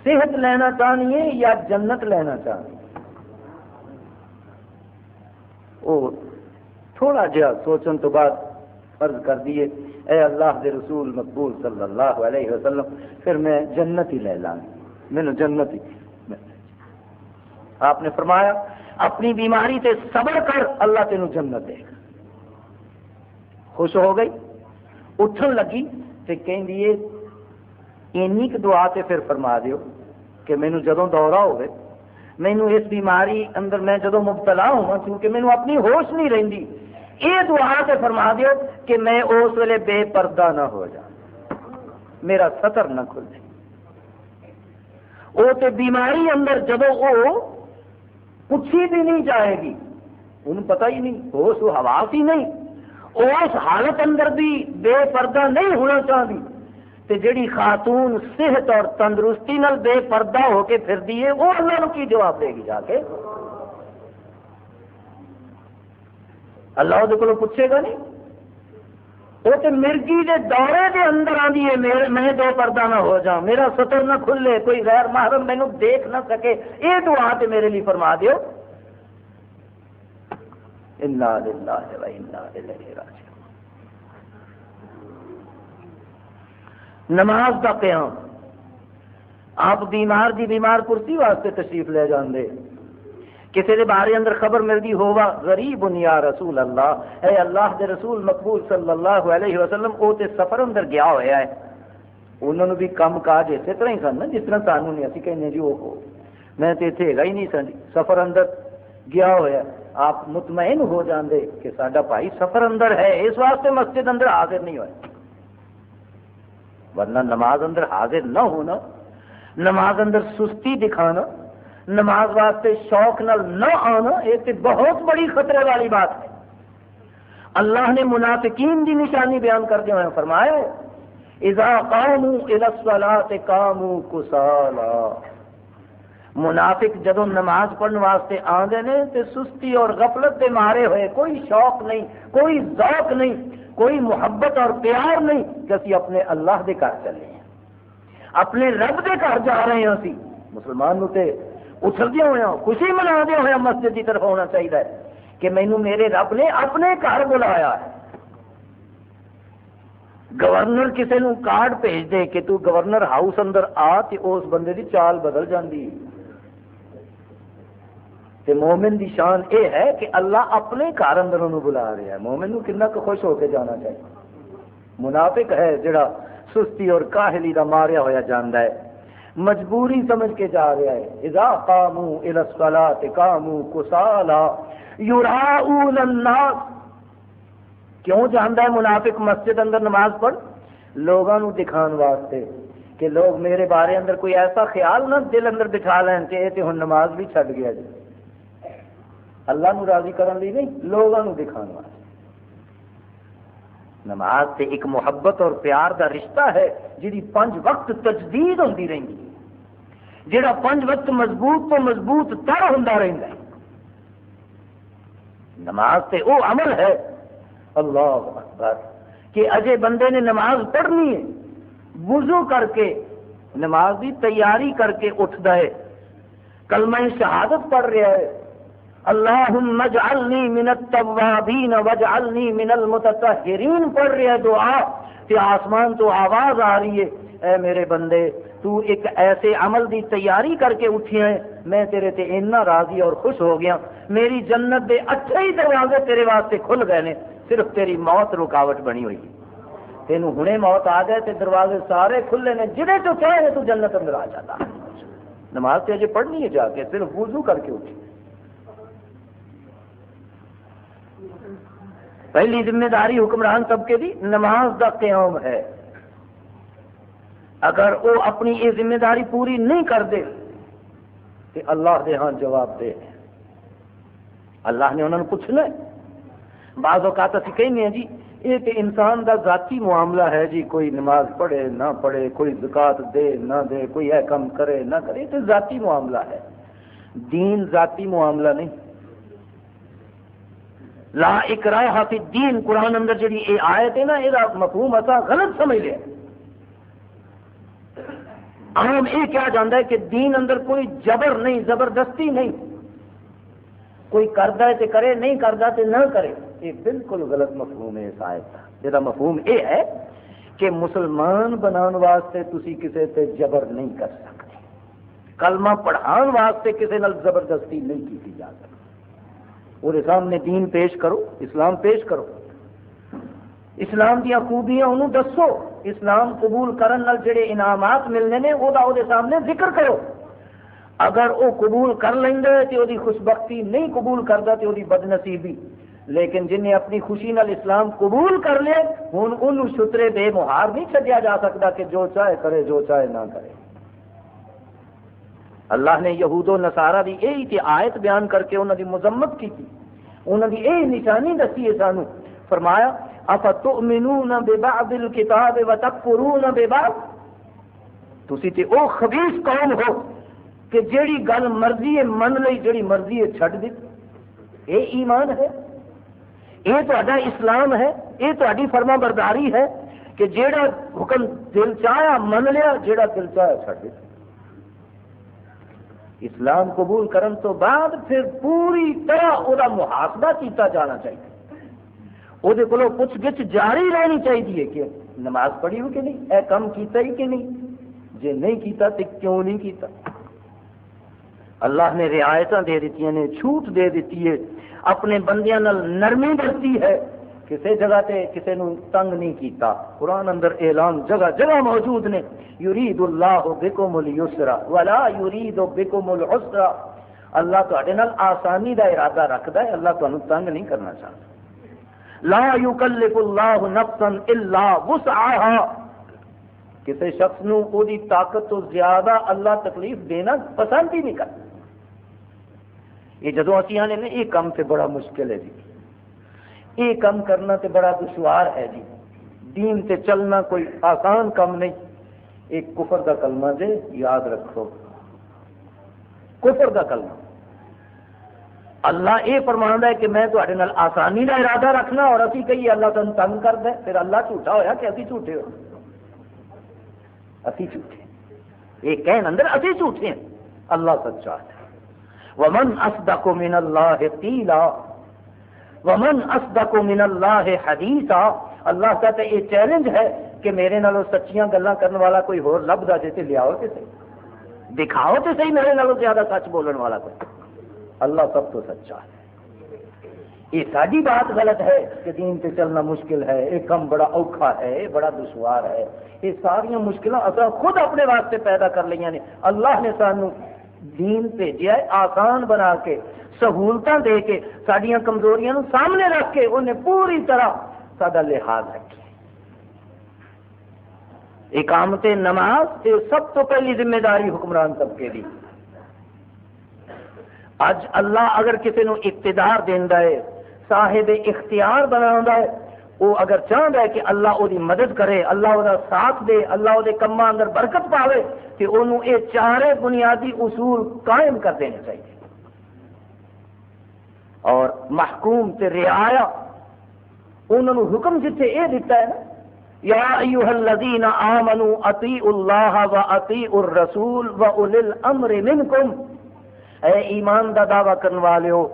صحت لینا چاہیے یا جنت لینا چاہیے وہ تھوڑا جہا سوچن تو بعد فرض کر دیے اے اللہ دے رسول مقبول صلی اللہ علیہ وسلم، پھر میں جنت ہی لے لاں مینو جنت ہی آپ نے فرمایا اپنی بیماری تے صبر کر اللہ تین جنت دے خوش ہو گئی، اٹھن لگی تے کہیں دیئے اینی کہ دعا تے پھر فرما دیو کہ مینو جدوں دورہ ہوئے، مینو اس بیماری اندر میں جدوں مبتلا ہوں کیونکہ مینو اپنی ہوش نہیں رہندی، یہ دعا تے فرما دیو کہ میں اس ویلے بے پردہ نہ ہو جا میرا سطر نہ کھل جائے۔ وہ تے بیماری اندر جدو وہ پوچھی بھی نہیں جائے گی۔ انہوں پتہ ہی نہیں، ہوش و حواس ہی نہیں۔ اس حالت اندر بھی بے پردہ نہیں ہونا چاہتی۔ تے جڑی خاتون صحت اور تندرستی نال بے پردہ ہو کے پھر دیئے وہ اللہ کی جواب دے گی جا کے؟ اللہ وہ پوچھے گا نہیں؟ وہ تو مرگی کے دورے کے اندر آدھی ہے، میں دو پردہ نہ ہو جاؤں، میرا سطر نہ کھلے، کوئی غیر محرم مینو دیکھ نہ سکے، یہ دعا تے میرے لیے فرما دیو۔ نماز کا قیام۔ آپ بیمار دی بیمار کرسی واسطے تشریف لے جاندے۔ کسی دے بارے اندر خبر ملتی ہوا غریب یا رسول اللہ۔ اے اللہ دے رسول مقبول صلی اللہ علیہ وسلم، او تے سفر اندر گیا ہوا ہے۔ انہوں نے بھی کم کاج اسی طرح ہی سن جس طرح سانو نہیں اسی کہنے جی وہ میں تو اتنے ہے ہی نہیں سن، سفر اندر گیا ہوا آپ مطمئن ہو جاندے کہ سڈا بھائی سفر اندر ہے، اس واسطے مسجد اندر حاضر نہیں ہوئے ورنہ نماز اندر حاضر نہ ہونا، نماز اندر سستی دکھانا نماز واسطے شوق نال نہ آنا، یہ بہت بڑی خطرے والی بات ہے۔ اللہ نے منافقین دی نشانی بیان کرتے ہوئے فرمایا اذا قاموا الى الصلاه قاموا منافق جدو نماز پڑھنے واسطے آتے ہیں تو سستی اور غفلت کے مارے ہوئے، کوئی شوق نہیں، کوئی ذوق نہیں، کوئی محبت اور پیار نہیں کہ اسی اپنے اللہ دے گھر چلے ہیں۔ اپنے رب دے گھر جا رہے ہیں اسی۔ مسلمان تے اچھلدے ہوئے خوشی منا دے ہوئے مسجد کی طرف ہونا چاہیے کہ مینو میرے رب نے اپنے گھر بلایا ہے گورنر کسی نو کارڈ بھیج دے کہ تو گورنر ہاؤس اندر آ تو اس بندے دی چال بدل جاندی تے مومن دی شان اے ہے کہ اللہ اپنے گھر اندر انہوں بلا رہا ہے مومن نو کنا خوش ہو کے جانا چاہیے منافق ہے جڑا سستی اور کاہلی دا ماریا ہوا جانا ہے مجبوری سمجھ کے جا رہا ہے۔ اذا قاموا الى الصلاه قاموا كسالى يراؤون الناس۔ کیوں جانا ہے منافق مسجد اندر نماز پڑھ؟ لوگوں دکھان واسطے کہ لوگ میرے بارے اندر کوئی ایسا خیال نہ دل اندر بٹھا لین کہ یہ ہوں نماز بھی چھڈ گیا جی۔ اللہ نو راضی کرنے لی نہیں لوگوں دکھان واسطے۔ نماز سے ایک محبت اور پیار کا رشتہ ہے جی پنج وقت تجدید ہوتی رہی جہاں پنج وقت مضبوط تو مضبوط تر ہوں رہتا ہے۔ نماز سے وہ عمل ہے۔ اللہ اکبر۔ کہ اجے بندے نے نماز پڑھنی ہے۔ وضو کر کے، نماز کی تیاری کر کے اٹھتا ہے۔ کلمہ شہادت پڑھ رہا ہے۔ اللہم اجعلنی من التوابین واجعلنی من المتطہرین پڑھ رہا ہے دعا کہ آسمان تو آواز آ رہی ہے۔ اے میرے بندے، تو ایک ایسے عمل دی تیاری کر کے اٹھیا ہے میں تیرے تے اتنا راضی اور خوش ہو گیا۔ میری جنت دے اچھے ہی دروازے تیرے واسطے کھل گئے نے۔ صرف تیری موت رکاوٹ بنی ہوئی۔ تین ہنے موت آ گئے تے دروازے سارے کھلے نے۔ جہے تو چاہے تو جنت اندر آ جاتا۔ نماز تے اجے پڑھنی ہے جا کے، صرف وضو کر کے اٹھی۔ پہلی ذمہ داری حکمران طبقے دی نماز دا قیام ہے۔ اگر وہ اپنی یہ ذمہ داری پوری نہیں کر دے تو اللہ دے ہاں جواب دے۔ اللہ نے انہوں نے پوچھنا بعض اوقات اسی کہیں جی یہ تو انسان دا ذاتی معاملہ ہے جی کوئی نماز پڑھے، نہ پڑھے، کوئی زکات دے، نہ دے، کوئی ہے کم کرے، نہ کرے تو ذاتی معاملہ ہے۔ دین ذاتی معاملہ نہیں۔ لا اکراہ فی الدین، قرآن اندر جڑی اے آیت ہے نا یہ مفہوم اتا غلط سمجھ لیا۔ عام یہ کیا جانا ہے کہ دین اندر کوئی جبر نہیں، زبردستی نہیں۔ کوئی کرتا ہے تو کرے، نہیں کرتا تو نہ کرے۔ یہ بالکل غلط مفہوم ہے اس آیت کا جا مفہوم یہ ہے کہ مسلمان بنان واسطے تسی کسی سے جبر نہیں کر سکتے۔ کلمہ پڑھان واسطے کسی نال زبردستی نہیں کی جا سکتی۔ وہ سامنے دین پیش کرو، اسلام پیش کرو۔ اسلام دیا خوبیاں انہوں دسو، اسلام قبول کرن نال جڑے انعامات ملنے نے وہ سامنے ذکر کرو۔ اگر وہ قبول کر لیں گے تو وہ خوش بختی نہیں قبول کرتا تو وہ بد نصیبی لیکن جن نے اپنی خوشی نال اسلام قبول کر لے ہوں ان شترے بے مہار نہیں چڈیا جا سکتا کہ جو چاہے کرے، جو چاہے نہ کرے۔ اللہ نے یہود و نصارہ دی یہی آیت بیان کر کے انہوں دی مذمت کی تھی انہوں دی یہی نشانی دسی ہے سانو۔ فرمایا افتؤمنون ببعض الكتاب وتکفرون ببعض تسی تے او خبیث قوم ہو کہ جیڑی گل مرضی ہے من لئی، جیڑی مرضی ہے چھڈ دی اے ایمان ہے۔ اے تہاڈا اسلام ہے۔ اے تہاڈی فرما برداری ہے کہ جیڑا حکم دل چاہیا، من لیا، جیڑا دل چاہیا، چھڈ دتا اسلام قبول کرن تو بعد پھر پوری طرح وہ محاسبہ کیتا جانا چاہیے۔ وہ پوچھ گچھ جاری رہنی چاہیے کہ نماز پڑھی ہو کہ نہیں، اے کم کیتا ہی کہ نہیں؟ جے نہیں کیتا تو کیوں نہیں کیتا؟ اللہ نے رعایت دے دیتی نے چھوٹ دے دیتی ہے اپنے بندیاں نرمی برتی ہے۔ کسی جگہ تے کسی نو تنگ نہیں کیتا۔ قرآن اندر اعلان جگہ جگہ موجود نے۔ یرید اللہ بکم الیسرا ولا یرید بکم العسرا اللہ تے آسانی دا ارادہ رکھتا ہے، اللہ تمہیں تنگ نہیں کرنا چاہتا۔ لا یکلف اللہ نفسا الا وسعها کسی شخص نو او دی طاقت تو زیادہ اللہ تکلیف دینا پسند ہی نہیں کرتا۔ یہ جدو اسی آنے نے، یہ کام سے بڑا مشکل ہے جی۔ یہ کام کرنا تے بڑا دشوار ہے جی۔ دین تے چلنا کوئی آسان کام نہیں۔ ایک کفر کا کلمہ دے یاد رکھو۔ کفر کا کلمہ۔ اللہ یہ فرما ہے کہ میں تے آسانی کا ارادہ رکھنا اور ابھی کہیے اللہ تم تنگ کر دے۔ پھر اللہ جھوٹا ہوا کہ ابھی جھوٹے ہو۔ ابھی جھوٹے۔ یہ کہن اندر ابھی جھوٹے ہیں۔ اللہ سچا ہے۔ ومن اصدق من اللہ قیلا ومن اصدق من اللہ حدیثا اللہ کہتا ہے، یہ چیلنج ہے کہ میرے نالوں سچیاں گلاں کرنے والا کوئی ہور لبدا جے لیاؤ تے صحیح۔ دکھاؤ تے صحیح میرے نالوں زیادہ سچ بولن والا کوئی۔ اللہ سب تو سچا ہے۔ یہ ساری بات غلط ہے کہ دین سے چلنا مشکل ہے یہ کم بڑا اوکھا ہے یہ بڑا دشوار ہے۔ یہ ساری مشکل اصل خود اپنے واسطے پیدا کر لی نے۔ اللہ نے سانو دین بھیجا ہے آسان بنا کے۔ سہولت دے کے سڈیا کمزوریاں سامنے رکھ کے انہیں پوری طرح سا لحاظ رکھے اقامت نماز یہ سب تو پہلی ذمہ داری حکمران طبقے کی اج اللہ اگر کسی نو اقتدار دینا ہے صاحب اختیار بنا ہے وہ اگر چاہتا ہے کہ اللہ وہ مدد کرے اللہ وہ ساتھ دے اللہ وہ کما اندر برکت پاوے تو انہوں یہ چارے بنیادی اصول قائم کر دینے چاہیے اور محکوم تے رعایا انہوں نے حکم جتنے اے دیتا ہے نا، یا ایوہ الذین آمنوا اطیعوا اللہ و اطیعوا الرسول و اولی الامر منکم۔ اے ایمان دا دعویٰ کرنے والے ہو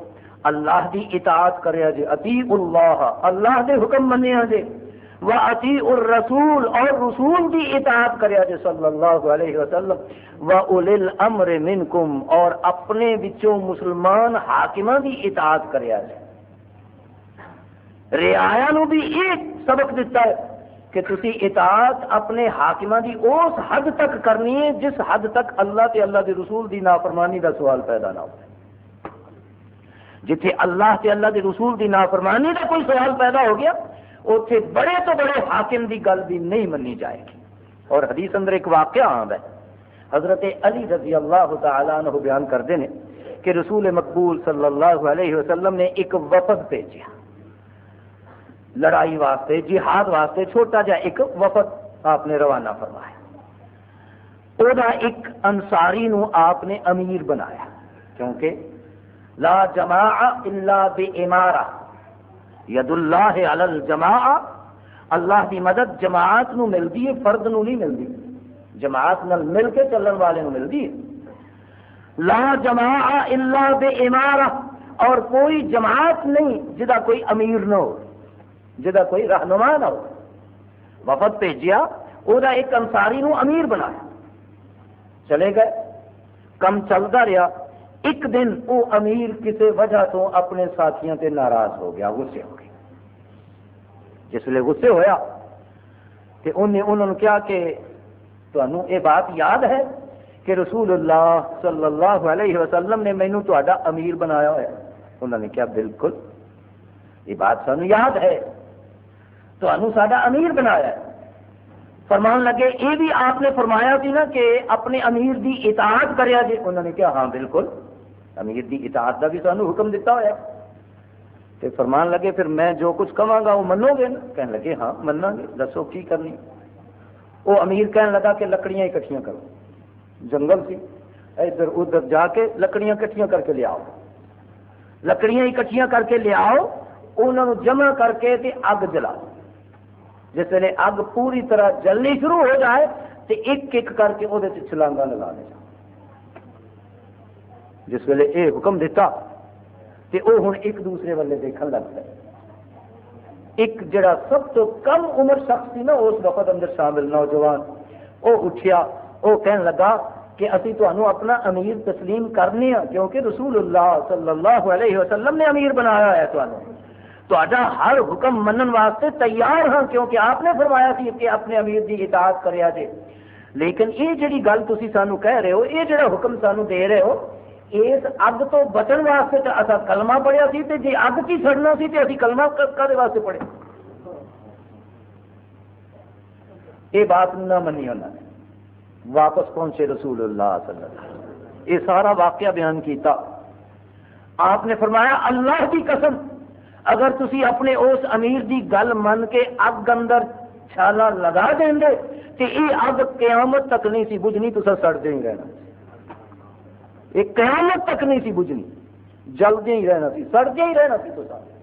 اللہ دی اطاعت کریا جے، اطیعوا اللہ اللہ دے حکم منیا جے۔ و اطیع الرسول اور رسول دی اطاعت کریا جے صلی اللہ علیہ وسلم۔ و اولی الامر منکم اور اپنے وچوں مسلمان حاکمہ دی اطاعت کریا جے رعایا نو بھی ایک سبق دیتا ہے کہ تسی اطاعت اپنے حاکمہ دی اس حد تک کرنی ہے جس حد تک اللہ تے اللہ دے رسول دی نافرمانی دا سوال پیدا نہ ہو۔ جتھے اللہ تے اللہ دے رسول دی نافرمانی دا کوئی سوال پیدا ہو گیا اتنے بڑے تو بڑے حاکم دی گل بھی نہیں منی جائے گی۔ اور حدیث اندر ایک واقعہ آد ہے۔ حضرت علی رضی اللہ تعالیٰ عنہ بیان کرتے ہیں کہ رسول مقبول صلی اللہ علیہ وسلم نے ایک وفد بھیجا لڑائی واسطے، جہاد واسطے چھوٹا جا ایک وفد آپ نے روانہ فرمایا۔ وہ ایک انصاری نو آپ نے امیر بنایا۔ کیونکہ لا جماع الا بے امارا ید اللہ الجماع اللہ کی مدد جماعت نو ملتی ہے، فرد نو نہیں ملتی جماعت نال مل کے چلن والے نو ملتی ہے۔ لا جماع الا بے اور کوئی جماعت نہیں جدا کوئی امیر نہ ہو جہاں کوئی رہنما نہ ہو۔ وفد بھیجیا وہ ایک انساری نو امیر بنایا چلے گئے۔ کم چلتا رہا ایک دن وہ امیر کسی وجہ تو اپنے ساتھیوں سے ناراض ہو گیا، غصے ہو جس ویلے غصے ہوا تو انہیں انہوں نے کیا کہ تمہوں یہ بات یاد ہے کہ رسول اللہ صلی اللہ علیہ وسلم نے مینو تا امیر بنایا ہوا انہوں نے کیا بالکل، یہ بات سانو یاد ہے۔ تو سڈا امیر بنایا۔ ہے فرمان لگے یہ بھی آپ نے فرمایا سی نا کہ اپنے امیر دی اطاعت کریا جی۔ انہوں نے کہا ہاں بالکل، امیر دی اطاعت کا بھی سانو حکم دیتا ہوا تو فرمان لگے، پھر میں جو کچھ کہاں گا، وہ منو گے نا؟ کہنے لگے ہاں منا گے، دسو کی کرنی؟ وہ امیر کہنے لگا کہ لکڑیاں اکٹھیاں کرو۔ جنگل سی، ادھر ادھر جا کے لکڑیاں کٹھیاں کر کے لے آؤ۔ لکڑیاں اکٹھیاں کر کے لے آؤ انہوں جمع کر کے اگ جلاؤ جس ویلے اگ پوری طرح جلنی شروع ہو جائے تو ایک ایک کر کے وہ چلانگا لگا دے جس ویلے یہ حکم دیتا تو وہ ہوں ایک دوسرے والے دیکھنے لگ پائے ایک جڑا سب تو کم عمر شخص سی نا، اس وقت اندر شامل نوجوان۔ وہ اٹھیا وہ کہنے لگا کہ ابھی تمہوں اپنا امیر تسلیم کرنے ہاں کیونکہ رسول اللہ صلی اللہ علیہ وسلم نے امیر بنایا ہے تمہیں تا ہر حکم منن واسطے تیار ہاں کیونکہ آپ نے فرمایا سی کہ اپنے امیر کی اطاعت کریا جے۔ لیکن یہ جڑی گل تھی سانو کہہ رہے ہو، یہ جڑا حکم سانو دے رہے ہو اس اگ تو بچن واسطے تو اصا کلمہ پڑھیا سی تے جی اگ کی سڑنا سی تے اسی کلمہ کدے واسطے پڑھے یہ بات نہ منی انہوں نے واپس پہنچے رسول اللہ صلی اللہ علیہ وسلم یہ سارا واقعہ بیان کیتا آپ نے فرمایا اللہ کی قسم اگر تسی اپنے اس امیر دی گل من کے اگ اندر چھالا لگا دیں گے تو یہ اگ قیامت تک نہیں سی بجنی تو سڑ دیں گے یہ قیامت تک نہیں سی بجنی جلدی ہی رہنا سی سڑدے ہی رہنا سی تو سارے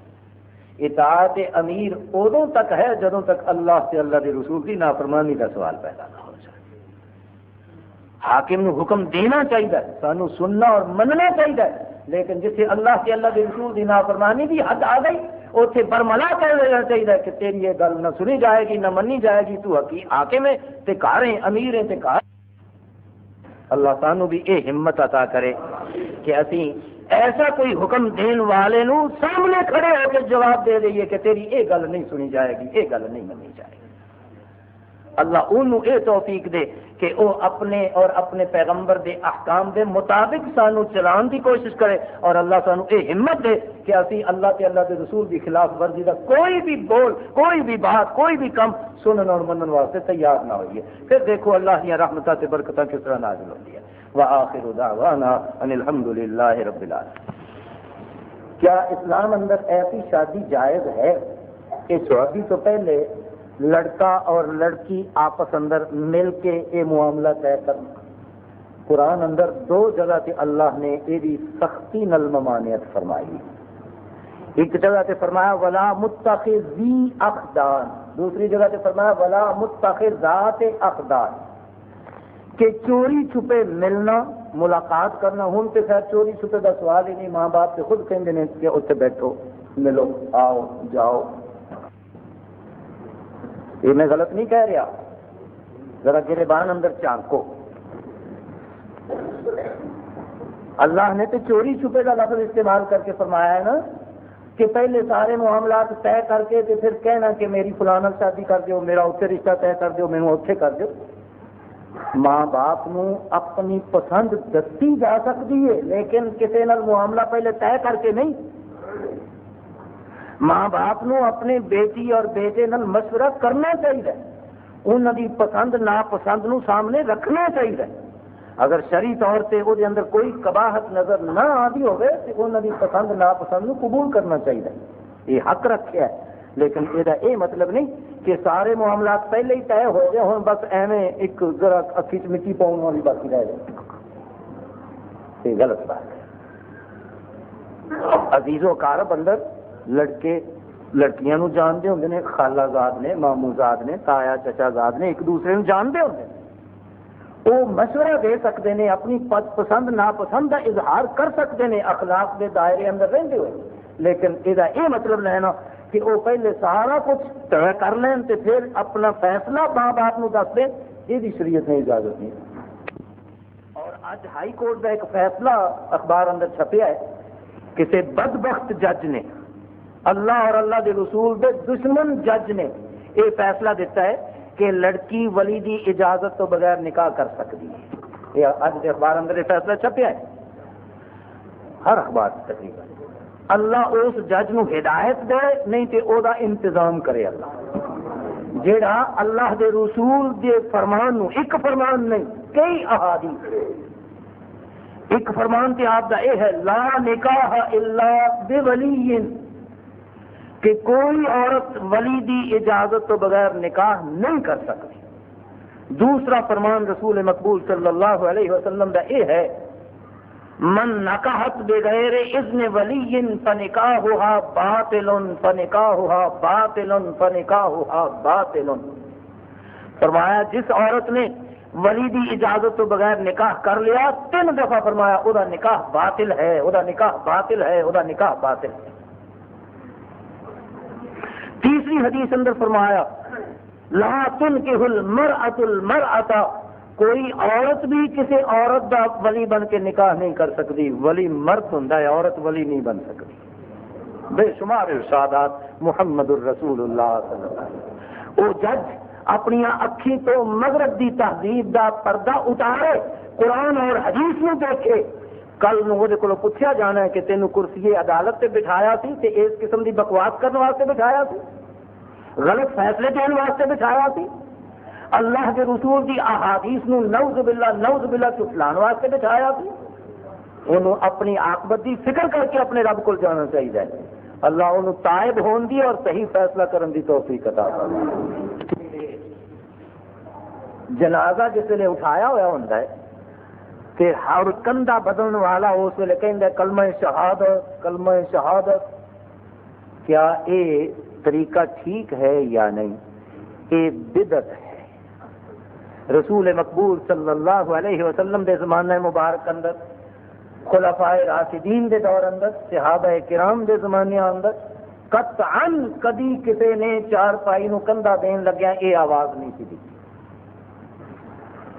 اطاعت امیر ادو تک ہے جدوں تک اللہ سے اللہ کے رسول کی نافرمانی کا سوال پیدا نہ ہو جائے۔ حاکم نو حکم دینا چاہیے، سانو سننا اور مننا چاہیے، لیکن جسے اللہ سے اللہ کے رسول کی نافرمانی کی حد آ گئی اتنے برملا کر دینا چاہیے کہ تیری یہ گل نہ سنی جائے گی، نہ منی جائے گی، تو حقی حاکم ہے تے کار ہیں، امیر ہیں، تے کار اللہ سانو بھی یہ ہمت عطا کرے کہ اسی ایسا کوئی حکم دین والے نو سامنے کھڑے ہو کے جواب دے دئیے کہ تیری یہ گل نہیں سنی جائے گی یہ گل نہیں منی جائے گی۔ اللہ انہوں اے توفیق دے کہ وہ اپنے اور اپنے پیغمبر دے احکام دے مطابق سانو چلان دی کوشش کرے اور اللہ سانو اے ہمت دے کہ اسی اللہ تے اللہ دے رسول دی خلاف ورزی دا کوئی بھی بول، کوئی بھی بات، کوئی بھی کم سنن اور منن واسطے تیار نہ ہوئیے۔ پھر دیکھو اللہ کی رحمتہ سے برکتہ کس طرح نازل ہوتی ہے وآخر دعوانا ان الحمدللہ رب العالمین۔ کیا اسلام اندر ایسی شادی جائز ہے؟ کہ شادی تو پہلے لڑکا اور لڑکی آپس اندر مل کے یہ معاملہ طے کرنا۔ قرآن اندر دو جگہ تے اللہ نے یہ سختی نل ممانعت فرمائی۔ ایک جگہ تے فرمایا، ولا متخذی اخدان دوسری جگہ تے فرمایا، ولا متخذات اخدان کہ چوری چھپے ملنا، ملاقات کرنا ہوں تو خیر چوری چھپے کا سوال ہی نہیں، ماں باپ سے خود کہیں کہ اتنے بیٹھو، ملو، آؤ، جاؤ۔ یہ میں غلط نہیں کہہ رہا۔ ذرا گرے بان اندر چانکو اللہ نے تو چوری چھپے کا لفظ استعمال کر کے فرمایا ہے نا کہ پہلے سارے معاملات طے کر کے پھر کہنا کہ میری فلانا شادی کر دیو، میرا اتنے رشتہ طے کر دیو میرے اتنے کر دیو۔ ماں باپ نو اپنی پسند دسی جا سکتی ہے، لیکن کسی معاملہ پہلے طے کر کے نہیں۔ ماں باپ نو اپنے بیٹی اور بیٹے نال مشورہ کرنا چاہیے۔ انہوں کی پسند ناپسند نو سامنے رکھنا چاہیے۔ اگر شری طور سے وہ اندر کوئی کباہت نظر نہ آتی ہوگی تو انہوں کی پسند ناپسند نو قبول کرنا چاہیے۔ یہ حق رکھا ہے، لیکن یہ اے مطلب نہیں کہ سارے معاملات پہلے ہی طے ہو گئے ہوں، بس ایویں ایک ذرا اکھی چ مٹی پاؤن والی باقی رہ جائے یہ غلط بات ہے۔ عزیز و کارب اندر لڑکے لڑکیاں نو جانتے ہوں نے خالہ زاد نے مامو زاد نے تایا چچا زاد نے ایک دوسرے نو جانتے ہوں وہ مشورہ دے سکتے ہیں اپنی پسند ناپسند کا اظہار کر سکتے ہیں اخلاق کے دائرے اندر رہتے ہوئے لیکن یہ مطلب لینا کہ وہ پہلے سارا کچھ طے کر لین تے پھر اپنا فیصلہ ماں باپ نو دس دیں یہ شریعت نے اجازت نہیں اور اج ہائی کورٹ کا ایک فیصلہ اخبار اندر چھپیا ہے کسی بدبخت جج نے اللہ اور اللہ کے رسول دے دشمن جج نے یہ فیصلہ دیتا ہے کہ لڑکی ولی دی اجازت تو بغیر نکاح کر سکتی ہے۔ یہ اج کے اخبار اندر یہ فیصلہ چھپیا ہے۔ ہر اخبار تقریباً۔ اللہ اس جج نو ہدایت دے، نہیں تے او دا انتظام کرے اللہ۔ جیڑا اللہ دے رسول دے فرمان نو، ایک فرمان نہیں، کئی احادیث۔ ایک فرمان تے آپ دا اے ہے، لا نکاح الا بولی کہ کوئی عورت ولی دی اجازت تو بغیر نکاح نہیں کر سکتی۔ دوسرا فرمان رسول مقبول صلی اللہ علیہ وسلم دا اے ہے، من نکاحت بغیر اذن ولی فنکاحها باطل فنکاحها باطل فنکاحها باطل فرمایا، جس عورت نے ولی دی اجازت تو بغیر نکاح کر لیا، تین دفعہ فرمایا او دا نکاح باطل ہے او دا نکاح باطل ہے او دا نکاح باطل ہے۔ تیسری حدیث اندر فرمایا، لا تنکہ المرأة المرأة کوئی عورت بھی کسی عورت دا ولی بن کے نکاح نہیں کر سکتی، ولی مرد ہوں عورت ولی نہیں بن سکتی۔ بے شمار ارشادات محمد الرسول اللہ صلی اللہ علیہ وسلم۔ وہ جج اپنی اکھی تو مغرب دی تہذیب دا پردہ اتارے قرآن اور حدیث نو دیکھے۔ کل وہ پوچھا جانا ہے کہ تینوں کرسی عدالت سے بٹھایا سی تے اس قسم دی بکواس کرنے واسطے بٹھایا سی؟ غلط فیصلے دینے واسطے بٹھایا سی؟ اللہ کے رسول کی احادیث نو نوز باللہ نوز باللہ چٹلان واسطے بٹھایا سی؟ انہوں اپنی آکبت دی فکر کر کے اپنے رب کو جانا چاہیے۔ اللہ انہوں تائب ہون دی اور صحیح فیصلہ کرن دی توفیق عطا جنازہ جس نے اٹھایا ہوا ہوں کہ ہر کندھا بدلنے والا اس ویلے کہ کلمہ شہادت کلمہ شہادت۔ کیا یہ طریقہ ٹھیک ہے یا نہیں؟ یہ بدت ہے۔ رسول مقبول صلی اللہ علیہ وسلم دے زمانہ مبارک اندر، خلفاء راشدین دے دور اندر، صحابہ کرام دے زمانے اندر، قطعا کدی کسی نے چار پائی نو کندھا دین لگیا یہ آواز نہیں سی دی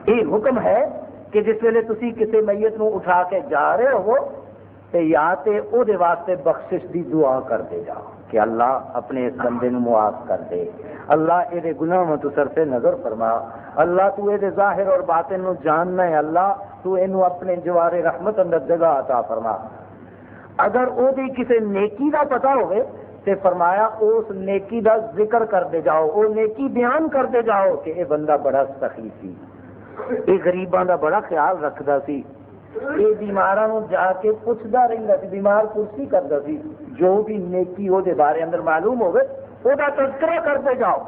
یہ حکم ہے کہ جس ویلے تسی کسی میت نو اٹھا کے جا رہے ہو، تے یا تے او دے واسطے بخشش دی دعا کر دے جاؤ کہ اللہ اپنے اس بندے نو معاف کر دے۔ اللہ اے دے گناہوں تو سر سے نظر فرما۔ اللہ تو اے دے ظاہر اور باطن نو جاننا ہے۔ اللہ تو اینو اپنے جوار رحمت اندر جگہ عطا فرما۔ اگر او دی کسی نیکی دا پتہ ہوئے، تے فرمایا اس نیکی دا ذکر کر دے جاؤ، او نیکی بیان کر دے جاؤ کہ اے بندہ بڑا سخی سی۔ یہ غریباں دا بڑا خیال رکھتا سی۔ یہ بیماروں جا کے پوچھتا رہتا سی، بیمار کرسی کرتا سی۔ جو بھی نیکی وہ بارے اندر معلوم ہوگی وہ تذکرہ کرتے جاؤ۔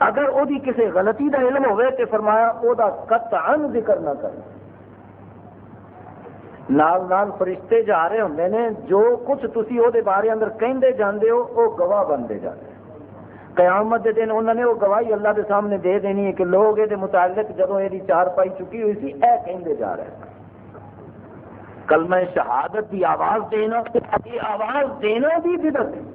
اگر وہ کسی غلطی کا علم ہوئے تو فرمایا وہ قطعا ذکر نہ کرنا نال نال فرشتے جا رہے ہوں نے، جو کچھ تسی وہ بارے اندر کہندے جاندے ہو وہ گواہ بنتے جاتے قیامت دے دن انہوں نے وہ گواہی اللہ دے سامنے دے دینی ہے کہ لوگ یہ متعلق جدو یہ چار پائی چکی ہوئی سی، اے کہندے جا رہے ہیں۔ کلمہ شہادت کی آواز دینا، یہ آواز دینا بھی بدت ہے۔